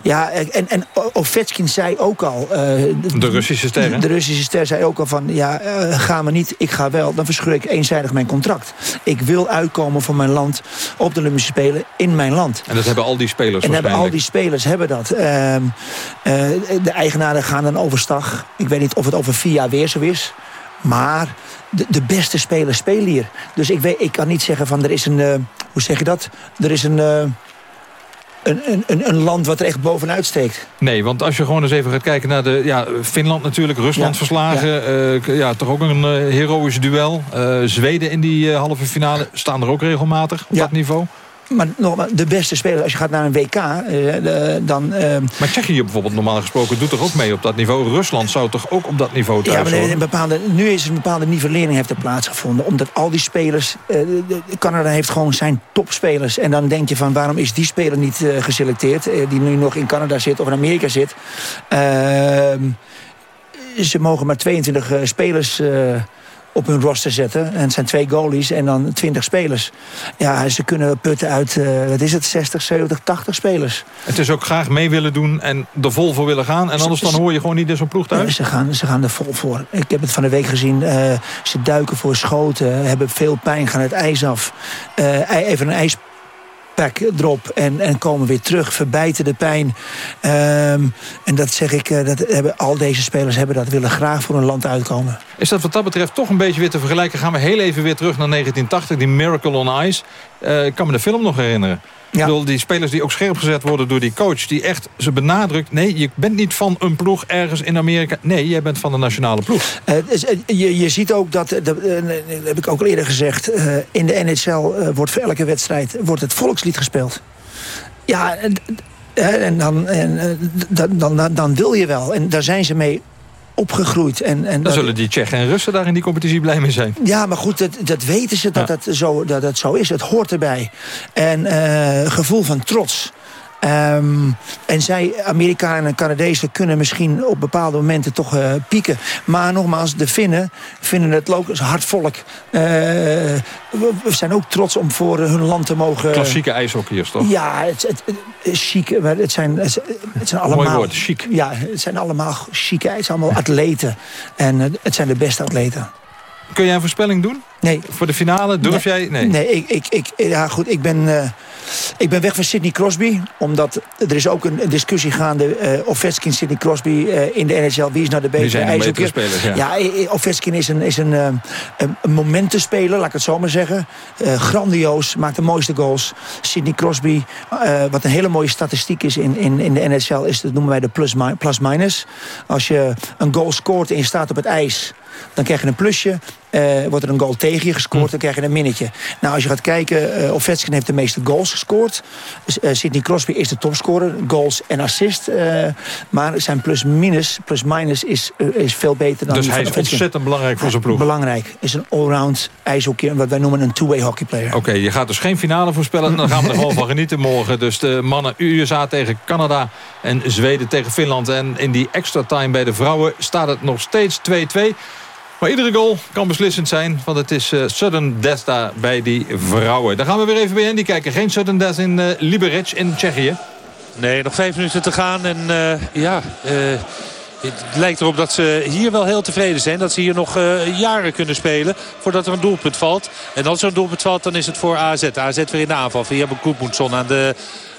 Ja, en, en Ovechkin zei ook al... eh, De Russische ster, hè? De Russische ster zei ook al van... ja, eh, ga maar niet, ik ga wel. Dan verscheur ik eenzijdig mijn contract. Ik wil uitkomen voor mijn land op de Olympische Spelen in mijn land. En dat hebben al die spelers En hebben al die spelers hebben dat. Ehm, eh, de eigenaren gaan dan overstag. Ik weet niet of het over vier jaar weer zo is. Maar de, de beste spelers spelen hier. Dus ik, weet, ik kan niet zeggen van er is een... eh, hoe zeg je dat? Er is een, eh, een, een, een, land wat er echt bovenuit steekt. Nee, want als je gewoon eens even gaat kijken naar de... Ja, Finland natuurlijk, Rusland Ja, verslagen. Ja. ja, toch ook een eh, heroïsch duel. Eh, Zweden in die eh, halve finale staan er ook regelmatig op dat niveau. Maar nogmaals, de beste spelers, als je gaat naar een WK, eh, dan... ehm, Maar Tsjechië bijvoorbeeld normaal gesproken doet toch ook mee op dat niveau. Rusland zou toch ook op dat niveau thuis Ja, maar een bepaalde, nu is er een bepaalde nivellering heeft er plaatsgevonden. Omdat al die spelers... eh, Canada heeft gewoon zijn topspelers. En dan denk je van waarom is die speler niet eh, geselecteerd? die nu nog in Canada zit of in Amerika zit. Ehm, ze mogen maar 22 eh, spelers... op hun roster zetten. En het zijn twee goalies en dan 20 spelers. Ja, ze kunnen putten uit, uh, wat is het, 60, 70, 80 spelers. Het is ook graag mee willen doen en er vol voor willen gaan. En anders dan hoor je gewoon niet in zo'n ploeg thuis? ze, gaan, ze gaan er vol voor. Ik heb het van de week gezien. Uh, ze duiken voor schoten, hebben veel pijn, gaan het ijs af. Uh, even een ijs erop en, en komen weer terug, verbijten de pijn. Um, en dat zeg ik, uh, dat hebben, al deze spelers hebben dat, willen graag voor een land uitkomen. Is dat wat dat betreft toch een beetje weer te vergelijken? Gaan we heel even weer terug naar 1980, die Miracle on Ice. Uh, ik kan me de film nog herinneren. Ja. Ik bedoel, die spelers die ook scherp gezet worden door die coach... die echt ze benadrukt... nee, je bent niet van een ploeg ergens in Amerika. Nee, jij bent van de nationale ploeg. Uh, je, je ziet ook dat, dat, uh, dat heb ik ook al eerder gezegd... Uh, in de NHL wordt voor elke wedstrijd wordt het volkslied gespeeld. Ja, en, dan, en, dan, dan, dan wil je wel. En daar zijn ze mee opgegroeid. En, en Dan dat, zullen die Tsjechen en Russen daar in die competitie blij mee zijn. Ja, maar goed, dat, dat weten ze dat, ja. dat, zo, dat dat zo is. Het hoort erbij. En uh, gevoel van trots. Um, en zij, Amerikanen en Canadezen, kunnen misschien op bepaalde momenten toch uh, pieken. Maar nogmaals, de Finnen vinden het leuk, is hard volk. Uh, we, zijn ook trots om voor hun land te mogen... Klassieke ijshockeyers, toch? Ja, het, het, het chic. Maar het zijn, het, het zijn allemaal... Mooi woord, chic. Ja, het zijn allemaal chique, het zijn allemaal atleten. En uh, het zijn de beste atleten. Kun jij een voorspelling doen? Nee. Voor de finale, durf nee, jij? Nee, nee ik, ik, ik, ja, goed, ik ben... Uh, ik ben weg van Sidney Crosby, omdat er is ook een, discussie gaande... Uh, Ovechkin, Sidney Crosby uh, in de NHL, wie is nou de betere ijshockey? Ja, ja Ovechkin is een, is een, een, een momentenspeler, laat ik het zo maar zeggen. grandioos, maakt de mooiste goals. Sidney Crosby, wat een hele mooie statistiek is in, in, in de NHL... is dat noemen wij de plus-minus. Plus Als je een goal scoort en je staat op het ijs... dan krijg je een plusje. Uh, wordt er een goal tegen je gescoord, hm. dan krijg je een minnetje. Nou, als je gaat kijken, uh, Ovechkin heeft de meeste goals gescoord. Uh, Sidney Crosby is de topscorer, goals en assist. maar zijn plus-minus plus minus is, is veel beter dan Dus hij is ontzettend belangrijk voor zijn ploeg? Belangrijk. Is een allround ijshockey, wat wij noemen een two-way hockeyplayer. Oké, okay, je gaat dus geen finale voorspellen. Dan gaan we er gewoon van genieten morgen. Dus de mannen USA tegen Canada en Zweden tegen Finland. En in die extra time bij de vrouwen staat het nog steeds 2-2. Maar iedere goal kan beslissend zijn. Want het is uh, sudden death daar bij die vrouwen. Dan gaan we weer even bij Andy kijken. Geen sudden death in uh, Liberec in Tsjechië. Nee, nog vijf minuten te gaan. En uh, ja... Het lijkt erop dat ze hier wel heel tevreden zijn. Dat ze hier nog jaren kunnen spelen voordat er een doelpunt valt. En als er een doelpunt valt, dan is het voor AZ. AZ weer in de aanval via Koepmoetson aan de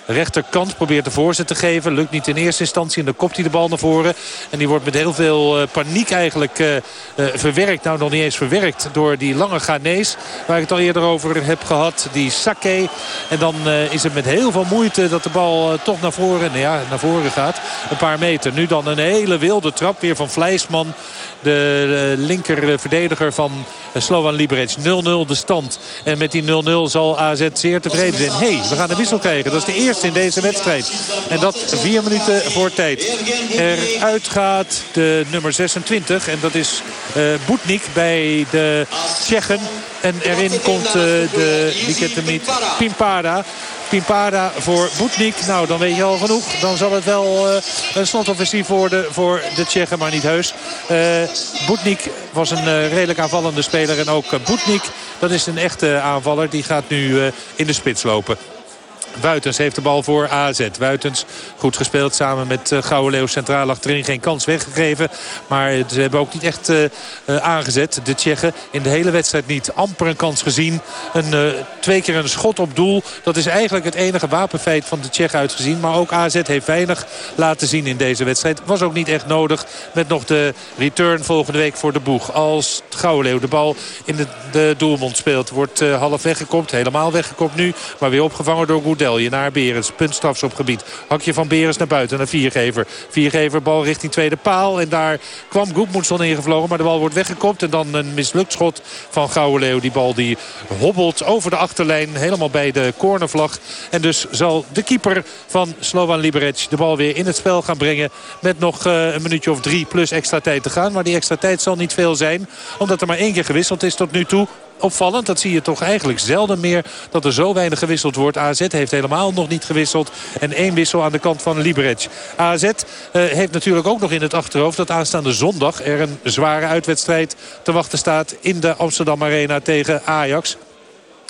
rechterkant. Probeert de voorzet te geven. Lukt niet in eerste instantie. En dan kopt hij de bal naar voren. En die wordt met heel veel uh, paniek eigenlijk uh, uh, verwerkt. Nou, nog niet eens verwerkt door die lange Ghanese. Waar ik het al eerder over heb gehad. Die Sake. En dan is het met heel veel moeite dat de bal toch naar voren, nou ja, naar voren gaat. Een paar meter. Nu dan een hele wilde trap weer van Vleisman. De linker verdediger van Slovan Liberec. 0-0 de stand. En met die 0-0 zal AZ zeer tevreden zijn. Hey, we gaan een wissel krijgen. Dat is de eerste in deze wedstrijd. En dat vier minuten voor tijd. Eruit gaat de nummer 26. En dat is uh, Boetnik bij de Tsjechen. En erin komt uh, de Niketemiet Pimpada. Voor Boetnik. Nou, dan weet je al genoeg. Dan zal het wel uh, een slotoffensief worden voor de Tsjechen, maar niet heus. Uh, Boetnik was een redelijk aanvallende speler. En ook Boetnik, dat is een echte aanvaller. Die gaat nu in de spits lopen. Wuitens heeft de bal voor AZ. Wuitens goed gespeeld samen met uh, Gouwe Leeuw centraal achterin. Geen kans weggegeven. Maar ze hebben ook niet echt uh, uh, aangezet. De Tsjechen in de hele wedstrijd niet. Amper een kans gezien. Een, twee keer een schot op doel. Dat is eigenlijk het enige wapenfeit van de Tsjechen uitgezien. Maar ook AZ heeft weinig laten zien in deze wedstrijd. Was ook niet echt nodig. Met nog de return volgende week voor de boeg. Als Gouwe Leeuw de bal in de, doelmond speelt. Wordt half weggekopt. Helemaal weggekopt nu. Maar weer opgevangen door Goedel. Je naar Berens. Puntstrafschopgebied. Hakje van Berens naar buiten. Naar Viergever. Viergever bal richting tweede paal. En daar kwam Goedmoedson ingevlogen. Maar de bal wordt weggekopt. En dan een mislukt schot van Gouwenleeuw. Die bal die hobbelt over de achterlijn. Helemaal bij de cornervlag. En dus zal de keeper van Slovan Liberec de bal weer in het spel gaan brengen. Met nog uh, een minuutje of drie plus extra tijd te gaan. Maar die extra tijd zal niet veel zijn. Omdat er maar één keer gewisseld is tot nu toe. Opvallend. Dat zie je toch eigenlijk zelden meer dat er zo weinig gewisseld wordt. AZ heeft helemaal nog niet gewisseld. En één wissel aan de kant van Liberec. AZ uh, heeft natuurlijk ook nog in het achterhoofd dat aanstaande zondag er een zware uitwedstrijd te wachten staat in de Amsterdam Arena tegen Ajax.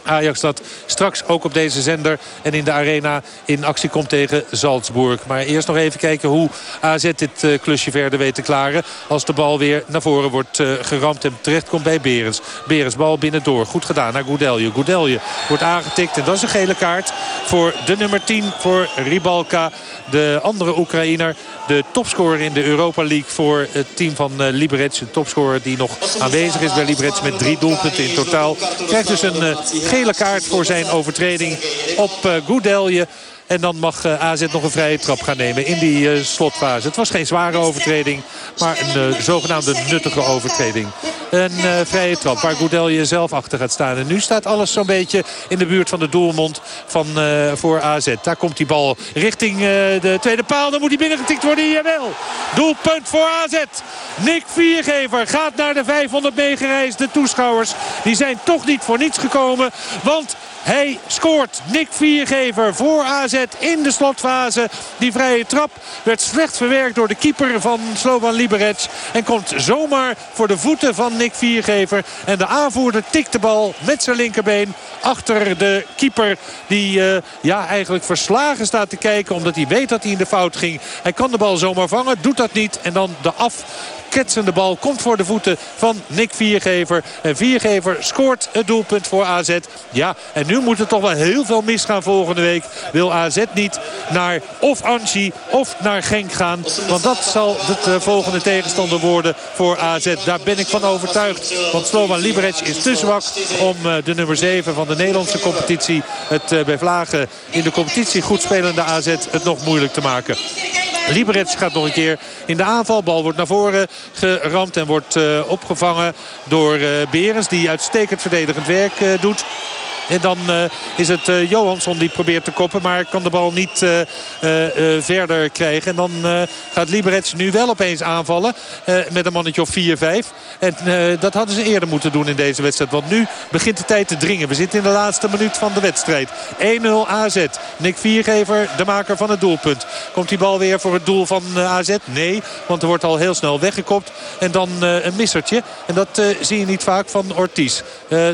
Ajax dat straks ook op deze zender en in de arena in actie komt tegen Salzburg. Maar eerst nog even kijken hoe AZ dit uh, klusje verder weet te klaren. Als de bal weer naar voren wordt uh, geramd en terecht komt bij Berens. Berens bal binnendoor. Goed gedaan naar Goudelje. Goudelje wordt aangetikt en dat is een gele kaart voor de nummer 10 voor Ribalka. De andere Oekraïner. De topscorer in de Europa League voor het team van uh, Liberec. De topscorer die nog aanwezig is bij Liberec met drie doelpunten in totaal. Krijgt dus een gele kaart voor zijn overtreding op uh, Goudelje. En dan mag uh, AZ nog een vrije trap gaan nemen in die uh, slotfase. Het was geen zware overtreding, maar een uh, zogenaamde nuttige overtreding. Een vrije trap waar Goudelje zelf achter gaat staan. En nu staat alles zo'n beetje in de buurt van de doelmond van, voor AZ. Daar komt die bal richting de tweede paal. Dan moet hij binnengetikt worden. Jawel. Doelpunt voor AZ. Nick Viergever gaat naar de 500 meegereisde toeschouwers. Die zijn toch niet voor niets gekomen. Want hij scoort Nick Viergever voor AZ in de slotfase. Die vrije trap werd slecht verwerkt door de keeper van Slovan Liberec. En komt zomaar voor de voeten van Nick Viergever. En de aanvoerder tikt de bal met zijn linkerbeen achter de keeper. Die uh, ja, eigenlijk verslagen staat te kijken omdat hij weet dat hij in de fout ging. Hij kan de bal zomaar vangen, doet dat niet. En dan de af ketsende bal komt voor de voeten van Nick Viergever. En Viergever scoort het doelpunt voor AZ. Ja, en nu moet er toch wel heel veel misgaan volgende week. Wil AZ niet naar of Anchi of naar Genk gaan. Want dat zal de volgende tegenstander worden voor AZ. Daar ben ik van overtuigd. Want Slovan Liberec is te zwak om de nummer 7 van de Nederlandse competitie... het bij Vlagen in de competitie goed spelende AZ het nog moeilijk te maken. Liberec gaat nog een keer in de aanval. Bal wordt naar voren geramd en wordt opgevangen door uh, Berens. Die uitstekend verdedigend werk doet. En dan uh, is het uh, Johansson die probeert te koppen. Maar kan de bal niet uh, verder krijgen. En dan gaat Liberec nu wel opeens aanvallen. met een mannetje of 4-5. En dat hadden ze eerder moeten doen in deze wedstrijd. Want nu begint de tijd te dringen. We zitten in de laatste minuut van de wedstrijd. 1-0 AZ. Nick Viergever, de maker van het doelpunt. Komt die bal weer voor het doel van AZ? Nee, want er wordt al heel snel weggekopt. En dan een missertje. En dat zie je niet vaak van Ortiz.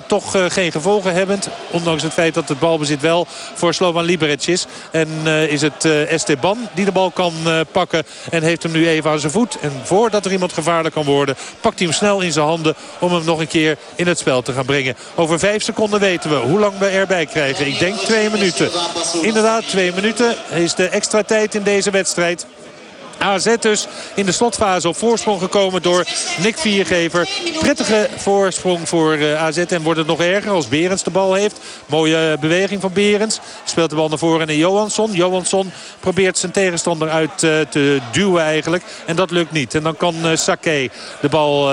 toch geen gevolgen hebbend. Ondanks het feit dat het balbezit wel voor Slovan Liberec is. En uh, is het uh, Esteban die de bal kan uh, pakken. En heeft hem nu even aan zijn voet. En voordat er iemand gevaarlijk kan worden... pakt hij hem snel in zijn handen om hem nog een keer in het spel te gaan brengen. Over vijf seconden weten we hoe lang we erbij krijgen. Ik denk twee minuten. Inderdaad, twee minuten is de extra tijd in deze wedstrijd. AZ dus in de slotfase op voorsprong gekomen door Nick Viergever. Prettige voorsprong voor AZ en wordt het nog erger als Berends de bal heeft. Mooie beweging van Berends. Speelt de bal naar voren in Johansson. Johansson probeert zijn tegenstander uit te duwen eigenlijk. En dat lukt niet. En dan kan Sake de bal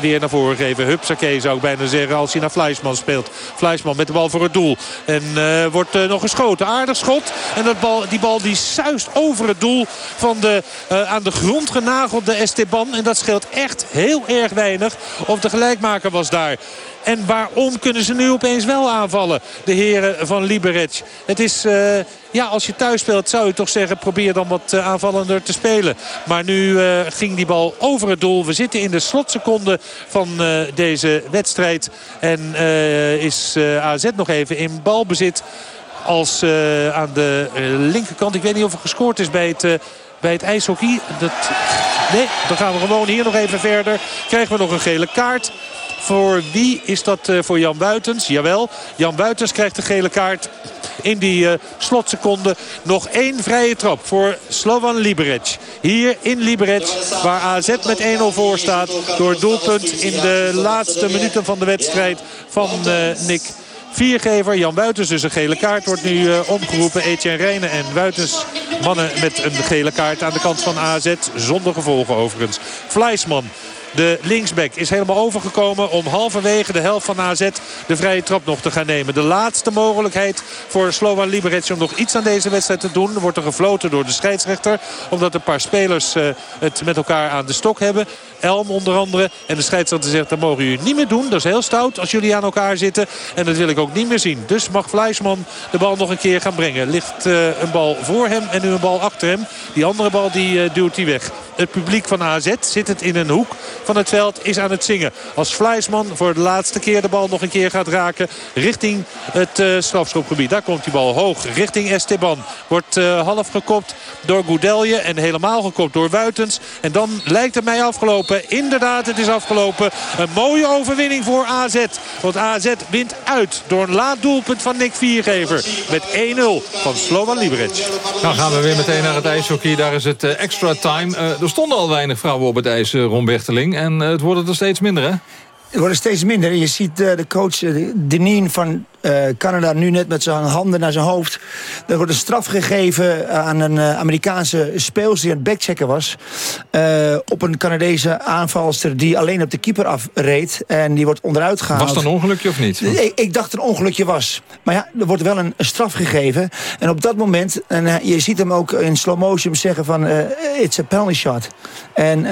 weer naar voren geven. Hup Sake zou ik bijna zeggen als hij naar Fleischman speelt. Fleischman met de bal voor het doel. En wordt nog geschoten. Aardig schot. En dat bal, die bal die suist over het doel van de uh, aan de grond genagelde Esteban. En dat scheelt echt heel erg weinig. Of de gelijkmaker was daar. En waarom kunnen ze nu opeens wel aanvallen? De heren van Liberec. Het is... Uh, ja, als je thuis speelt zou je toch zeggen... probeer dan wat uh, aanvallender te spelen. Maar nu ging die bal over het doel. We zitten in de slotseconde van deze wedstrijd. En is AZ nog even in balbezit als aan de linkerkant. Ik weet niet of er gescoord is bij het bij het ijshockey. Dat... Nee, dan gaan we gewoon hier nog even verder. Krijgen we nog een gele kaart. Voor wie is dat uh, voor Jan Buitens? Jawel, Jan Buitens krijgt de gele kaart in die uh, slotseconde. Nog één vrije trap voor Slovan Liberec. Hier in Liberec, waar AZ met 1-0 voor staat. Door doelpunt in de laatste minuten van de wedstrijd van uh, Nick Viergever Jan Buitens dus een gele kaart wordt nu uh, omgeroepen. Etienne Rijnen en Buitens mannen met een gele kaart aan de kant van AZ. Zonder gevolgen overigens. Fleisman De linksback is helemaal overgekomen om halverwege de helft van AZ de vrije trap nog te gaan nemen. De laatste mogelijkheid voor Slovan Liberec om nog iets aan deze wedstrijd te doen. Wordt er gefloten door de scheidsrechter. Omdat een paar spelers uh, het met elkaar aan de stok hebben. Elm onder andere. En de scheidsrechter zegt dat mogen jullie niet meer doen. Dat is heel stout als jullie aan elkaar zitten. En dat wil ik ook niet meer zien. Dus mag Fleischman de bal nog een keer gaan brengen. Ligt uh, een bal voor hem en nu een bal achter hem. Die andere bal die uh, duwt hij weg. Het publiek van AZ zit het in een hoek van het veld. Is aan het zingen. Als Fleischman voor de laatste keer de bal nog een keer gaat raken. Richting het uh, strafschopgebied. Daar komt die bal hoog. Richting Esteban. Wordt uh, half gekopt door Goudelje. En helemaal gekopt door Wuitens. En dan lijkt het mij afgelopen. Inderdaad, het is afgelopen. Een mooie overwinning voor AZ. Want AZ wint uit door een laat doelpunt van Nick Viergever. Met 1-0 van Slovan Liberec. Nou gaan we weer meteen naar het ijshockey. Daar is het uh, extra time. Stonden al weinig vrouwen op het ijs, uh, Ron Berteling. En het wordt er steeds minder, hè? Het wordt steeds minder. Je ziet de coach Denien van uh, Canada nu net met zijn handen naar zijn hoofd. Er wordt een straf gegeven aan een uh, Amerikaanse speelster die aan het backchecken was. Uh, op een Canadese aanvalster die alleen op de keeper afreed. En die wordt onderuit gehaald. Was het een ongelukje of niet? Ik, ik dacht een ongelukje was. Maar ja, er wordt wel een, een straf gegeven. En op dat moment, en je ziet hem ook in slow motion zeggen van... it's a penalty shot. En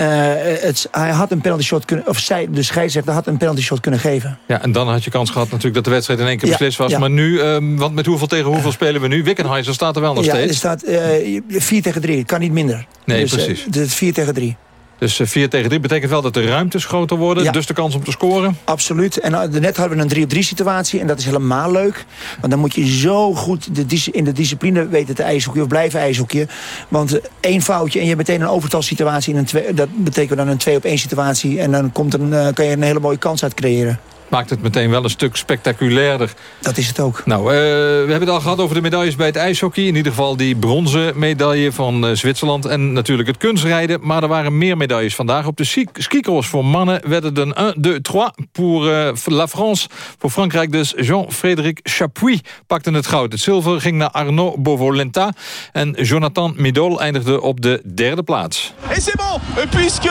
hij had een penalty shot kunnen... Of zij, de scheidsrechter had een penalty shot kunnen geven. Ja, en dan had je kans gehad natuurlijk dat de wedstrijd in één keer beslist was. Ja. Maar nu, um, want met hoeveel tegen hoeveel spelen we nu? Wickenheiser staat er wel nog ja, steeds. er staat 4 uh, tegen 3. Het kan niet minder. Nee, dus, precies. Uh, dus 4 tegen 3. Dus 4 tegen 3 betekent wel dat de ruimtes groter worden. Ja. Dus de kans om te scoren. Absoluut. En net hadden we een 3 op 3 situatie. En dat is helemaal leuk. Want dan moet je zo goed de, in de discipline weten te ijshoekje. Of blijven ijshoekje. Want één foutje en je hebt meteen een overtalsituatie. In een twee, dat betekent dan een 2 op 1 situatie. En dan komt een, kan je een hele mooie kans uit creëren maakt het meteen wel een stuk spectaculairder. Dat is het ook. Nou, uh, we hebben het al gehad over de medailles bij het ijshockey. In ieder geval die bronzen medaille van uh, Zwitserland. En natuurlijk het kunstrijden. Maar er waren meer medailles vandaag. Op de skicross voor mannen werden er 1, 2, 3 voor uh, La France. Voor Frankrijk dus Jean-Frédéric Chapuis pakte het goud. Het zilver ging naar Arnaud Bovolenta. En Jonathan Midol eindigde op de derde plaats. Et c'est bon, puisque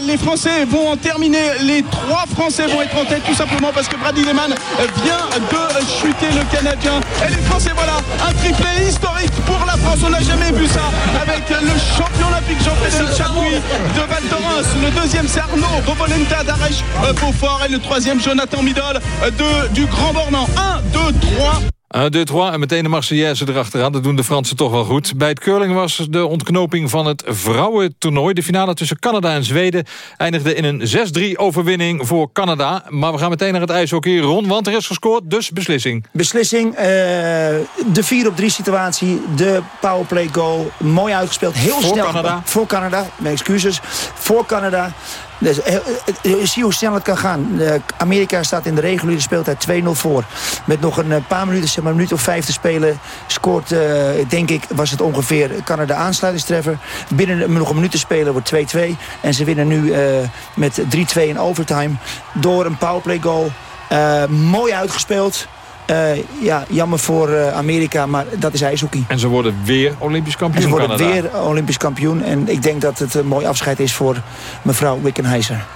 les Français vont terminer. Les trois Français vont être en tête simplement parce que Brady Lehman vient de chuter le Canadien. Et les Français, voilà, un triplé historique pour la France. On n'a jamais vu ça avec le champion olympique Jean-Frédéric Chapuis de Val Thorens. Le deuxième, c'est Arnaud Bovolenta d'Arèche Beaufort. Et le troisième, Jonathan Midol de, du Grand Bornand. 1, 2, 3. 1, 2, 3 en meteen de Marseillaise erachteraan. Dat doen de Fransen toch wel goed. Bij het curling was de ontknoping van het vrouwentoernooi. De finale tussen Canada en Zweden eindigde in een 6-3 overwinning voor Canada. Maar we gaan meteen naar het ijshockey, Ron, want er is gescoord, dus beslissing. Beslissing, uh, de 4 op 3 situatie, de powerplay goal. Mooi uitgespeeld, heel voor snel. Canada. Voor Canada, mijn excuses. Voor Canada. Dus, je ziet hoe snel het kan gaan. Amerika staat in de reguliere speeltijd 2-0 voor. Met nog een paar minuten, zeg maar minuut of vijf te spelen... scoort, denk ik, was het ongeveer Canada aansluitingstreffer. Binnen nog een minuut te spelen wordt 2-2. En ze winnen nu met 3-2 in overtime. Door een powerplay goal. mooi uitgespeeld. Uh, ja, jammer voor uh, Amerika, maar dat is ijshockey. En ze worden weer Olympisch kampioen. En ze worden Canada. weer Olympisch kampioen. En ik denk dat het een mooi afscheid is voor mevrouw Wickenheiser.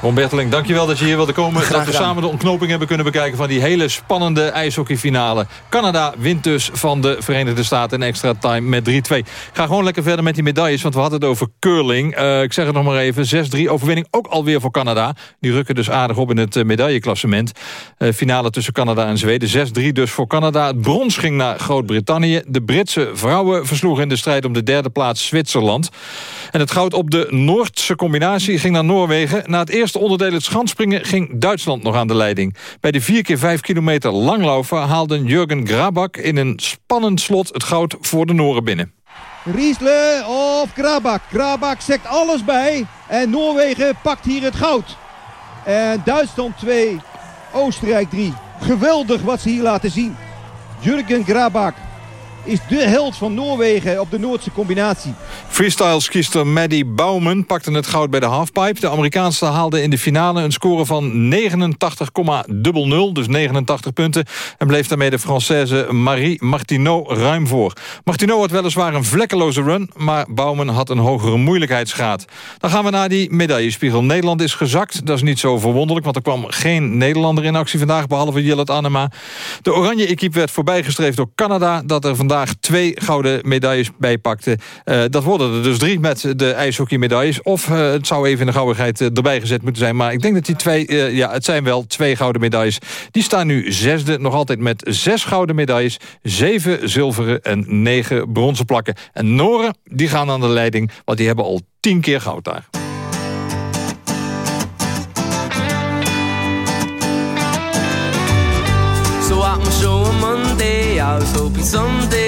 Ron Berteling, dankjewel dat je hier wilde komen. Graag dat we gedaan. samen de ontknoping hebben kunnen bekijken... van die hele spannende ijshockeyfinale. Canada wint dus van de Verenigde Staten in extra time met 3-2. Ga gewoon lekker verder met die medailles, want we hadden het over curling. Uh, ik zeg het nog maar even, 6-3 overwinning ook alweer voor Canada. Die rukken dus aardig op in het uh, medailleklassement. Uh, finale tussen Canada en Zweden, 6-3 dus voor Canada. Het brons ging naar Groot-Brittannië. De Britse vrouwen versloegen in de strijd om de derde plaats Zwitserland. En het goud op de Noordse combinatie ging naar Noorwegen. Na het eerste onderdeel het schanspringen ging Duitsland nog aan de leiding. Bij de 4 keer 5 kilometer langlaufen haalden Jurgen Grabak in een spannend slot het goud voor de Noren binnen. Riesle of Grabak. Grabak zegt alles bij en Noorwegen pakt hier het goud. En Duitsland 2, Oostenrijk 3. Geweldig wat ze hier laten zien. Jurgen Grabak is de held van Noorwegen op de Noordse combinatie. Freestyle-skiester Maddie Bouwman pakte het goud bij de halfpipe. De Amerikaanse haalde in de finale een score van 89,00, dus 89 punten. En bleef daarmee de Française Marie Martineau ruim voor. Martineau had weliswaar een vlekkeloze run, maar Bouwman had een hogere moeilijkheidsgraad. Dan gaan we naar die medaillespiegel. Nederland is gezakt, dat is niet zo verwonderlijk, want er kwam geen Nederlander in actie vandaag, behalve Jillet Anema. De oranje equipe werd voorbijgestreefd door Canada, dat er vandaag twee gouden medailles bij pakte. Uh, dat worden er dus drie met de ijshockeymedailles. Of uh, het zou even in de gauwigheid uh, erbij gezet moeten zijn. Maar ik denk dat die twee, ja, het zijn wel twee gouden medailles. Die staan nu zesde, nog altijd met zes gouden medailles. Zeven zilveren en negen bronzen plakken. En Noren, die gaan aan de leiding, want die hebben al tien keer goud daar. I was hoping someday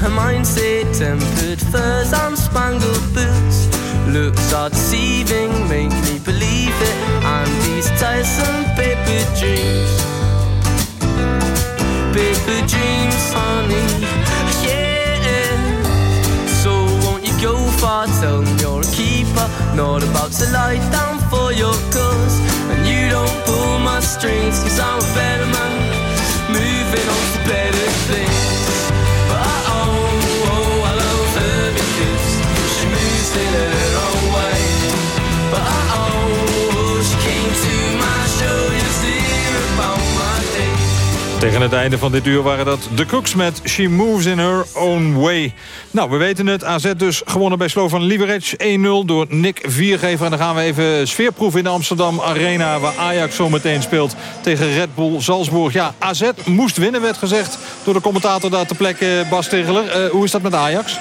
her mindset. Tempered furs and spangled boots. Looks are deceiving, make me believe it. And these tiresome paper dreams. Paper dreams, honey. Yeah. So won't you go far? Tell me you're a keeper. Not about to lie down for your cause. And you don't pull my strings, cause I'm a better man. Moving on to better things. Tegen het einde van dit uur waren dat de Cooks met She Moves in Her Own Way. Nou, we weten het. AZ dus gewonnen bij Slovan Liberec 1-0 door Nick Viergever. En dan gaan we even sfeerproeven in de Amsterdam Arena... waar Ajax zo meteen speelt tegen Red Bull Salzburg. Ja, AZ moest winnen, werd gezegd door de commentator daar ter plekke Bas Tegeler. Uh, hoe is dat met Ajax?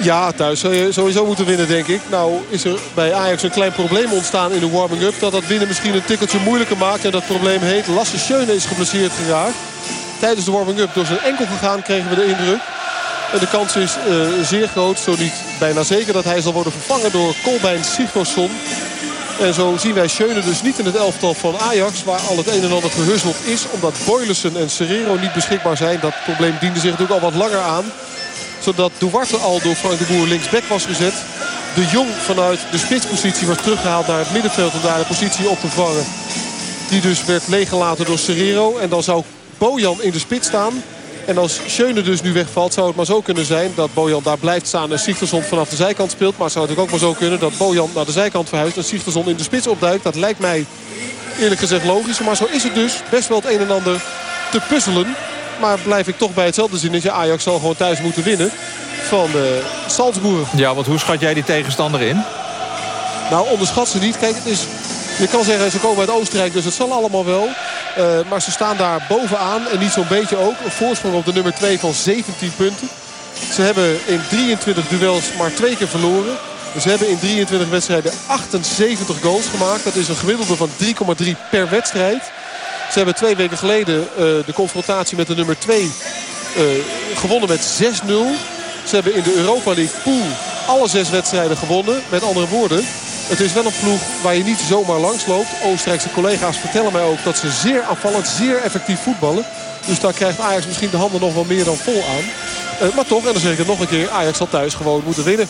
Ja, thuis zou je sowieso moeten winnen, denk ik. Nou is er bij Ajax een klein probleem ontstaan in de warming-up. Dat dat winnen misschien een tikkeltje moeilijker maakt. En dat probleem heet Lasse Schöne is geblesseerd geraakt. Tijdens de warming-up door zijn enkel gegaan kregen we de indruk. En de kans is uh, zeer groot, zo niet bijna zeker... dat hij zal worden vervangen door Kolbein Sigtorsson. En zo zien wij Schöne dus niet in het elftal van Ajax... waar al het een en ander gehusseld is. Omdat Boylussen en Serrero niet beschikbaar zijn. Dat probleem diende zich natuurlijk al wat langer aan zodat Duarte al door Frank de Boer linksback was gezet. De Jong vanuit de spitspositie was teruggehaald naar het middenveld om daar de positie op te vangen. Die dus werd leeggelaten door Serrero. En dan zou Bojan in de spits staan. En als Schöne dus nu wegvalt zou het maar zo kunnen zijn dat Bojan daar blijft staan en Sigtersson vanaf de zijkant speelt. Maar het zou natuurlijk ook maar zo kunnen dat Bojan naar de zijkant verhuist en Sigtersson in de spits opduikt. Dat lijkt mij eerlijk gezegd logisch. Maar zo is het dus best wel het een en ander te puzzelen. Maar blijf ik toch bij hetzelfde zinnetje. Ajax zal gewoon thuis moeten winnen van de Salzburg. Ja, want hoe schat jij die tegenstander in? Nou, onderschat ze niet. Kijk, het is, je kan zeggen ze komen uit Oostenrijk, dus het zal allemaal wel. Uh, maar ze staan daar bovenaan en niet zo'n beetje ook. Een voorsprong op de nummer 2 van 17 punten. Ze hebben in 23 duels maar twee keer verloren. Ze hebben in 23 wedstrijden 78 goals gemaakt. Dat is een gemiddelde van 3,3 per wedstrijd. Ze hebben twee weken geleden uh, de confrontatie met de nummer 2 uh, gewonnen met 6-0. Ze hebben in de Europa League pool alle zes wedstrijden gewonnen. Met andere woorden, het is wel een ploeg waar je niet zomaar langs loopt. Oostenrijkse collega's vertellen mij ook dat ze zeer aanvallend, zeer effectief voetballen. Dus daar krijgt Ajax misschien de handen nog wel meer dan vol aan. Uh, maar toch, en dan zeg ik nog een keer, Ajax zal thuis gewoon moeten winnen.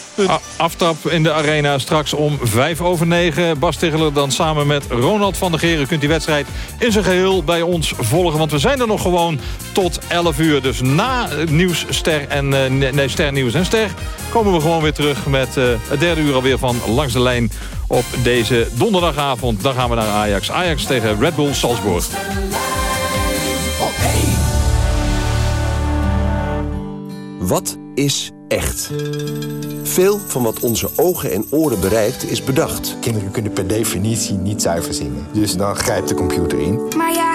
Aftrap in de arena straks om 5 over 9. Bas Tegeler dan samen met Ronald van der Geren kunt die wedstrijd in zijn geheel bij ons volgen. Want we zijn er nog gewoon tot 11 uur. Dus na nieuws, ster en uh, nee, ster, nieuws en ster komen we gewoon weer terug met uh, het derde uur alweer van Langs de Lijn op deze donderdagavond. Dan gaan we naar Ajax. Ajax tegen Red Bull Salzburg. Wat is echt? Veel van wat onze ogen en oren bereikt is bedacht. Kinderen kunnen per definitie niet zuiver zingen. Dus dan grijpt de computer in. Maar ja,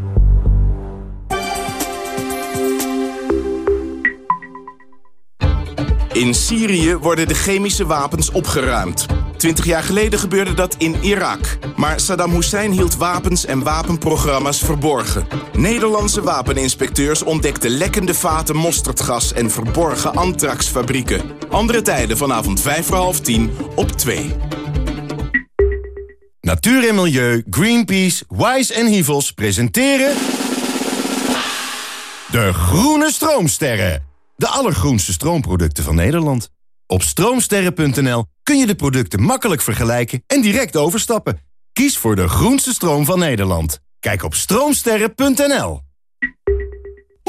In Syrië worden de chemische wapens opgeruimd. Twintig jaar geleden gebeurde dat in Irak. Maar Saddam Hussein hield wapens en wapenprogramma's verborgen. Nederlandse wapeninspecteurs ontdekten lekkende vaten mosterdgas... en verborgen antraxfabrieken. Andere tijden vanavond 5 voor half 10 op 2. Natuur en Milieu, Greenpeace, Wise en Hivels presenteren... De Groene Stroomsterren. De allergroenste stroomproducten van Nederland. Op stroomsterren.nl kun je de producten makkelijk vergelijken en direct overstappen. Kies voor de groenste stroom van Nederland. Kijk op stroomsterren.nl.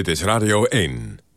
Dit is Radio 1.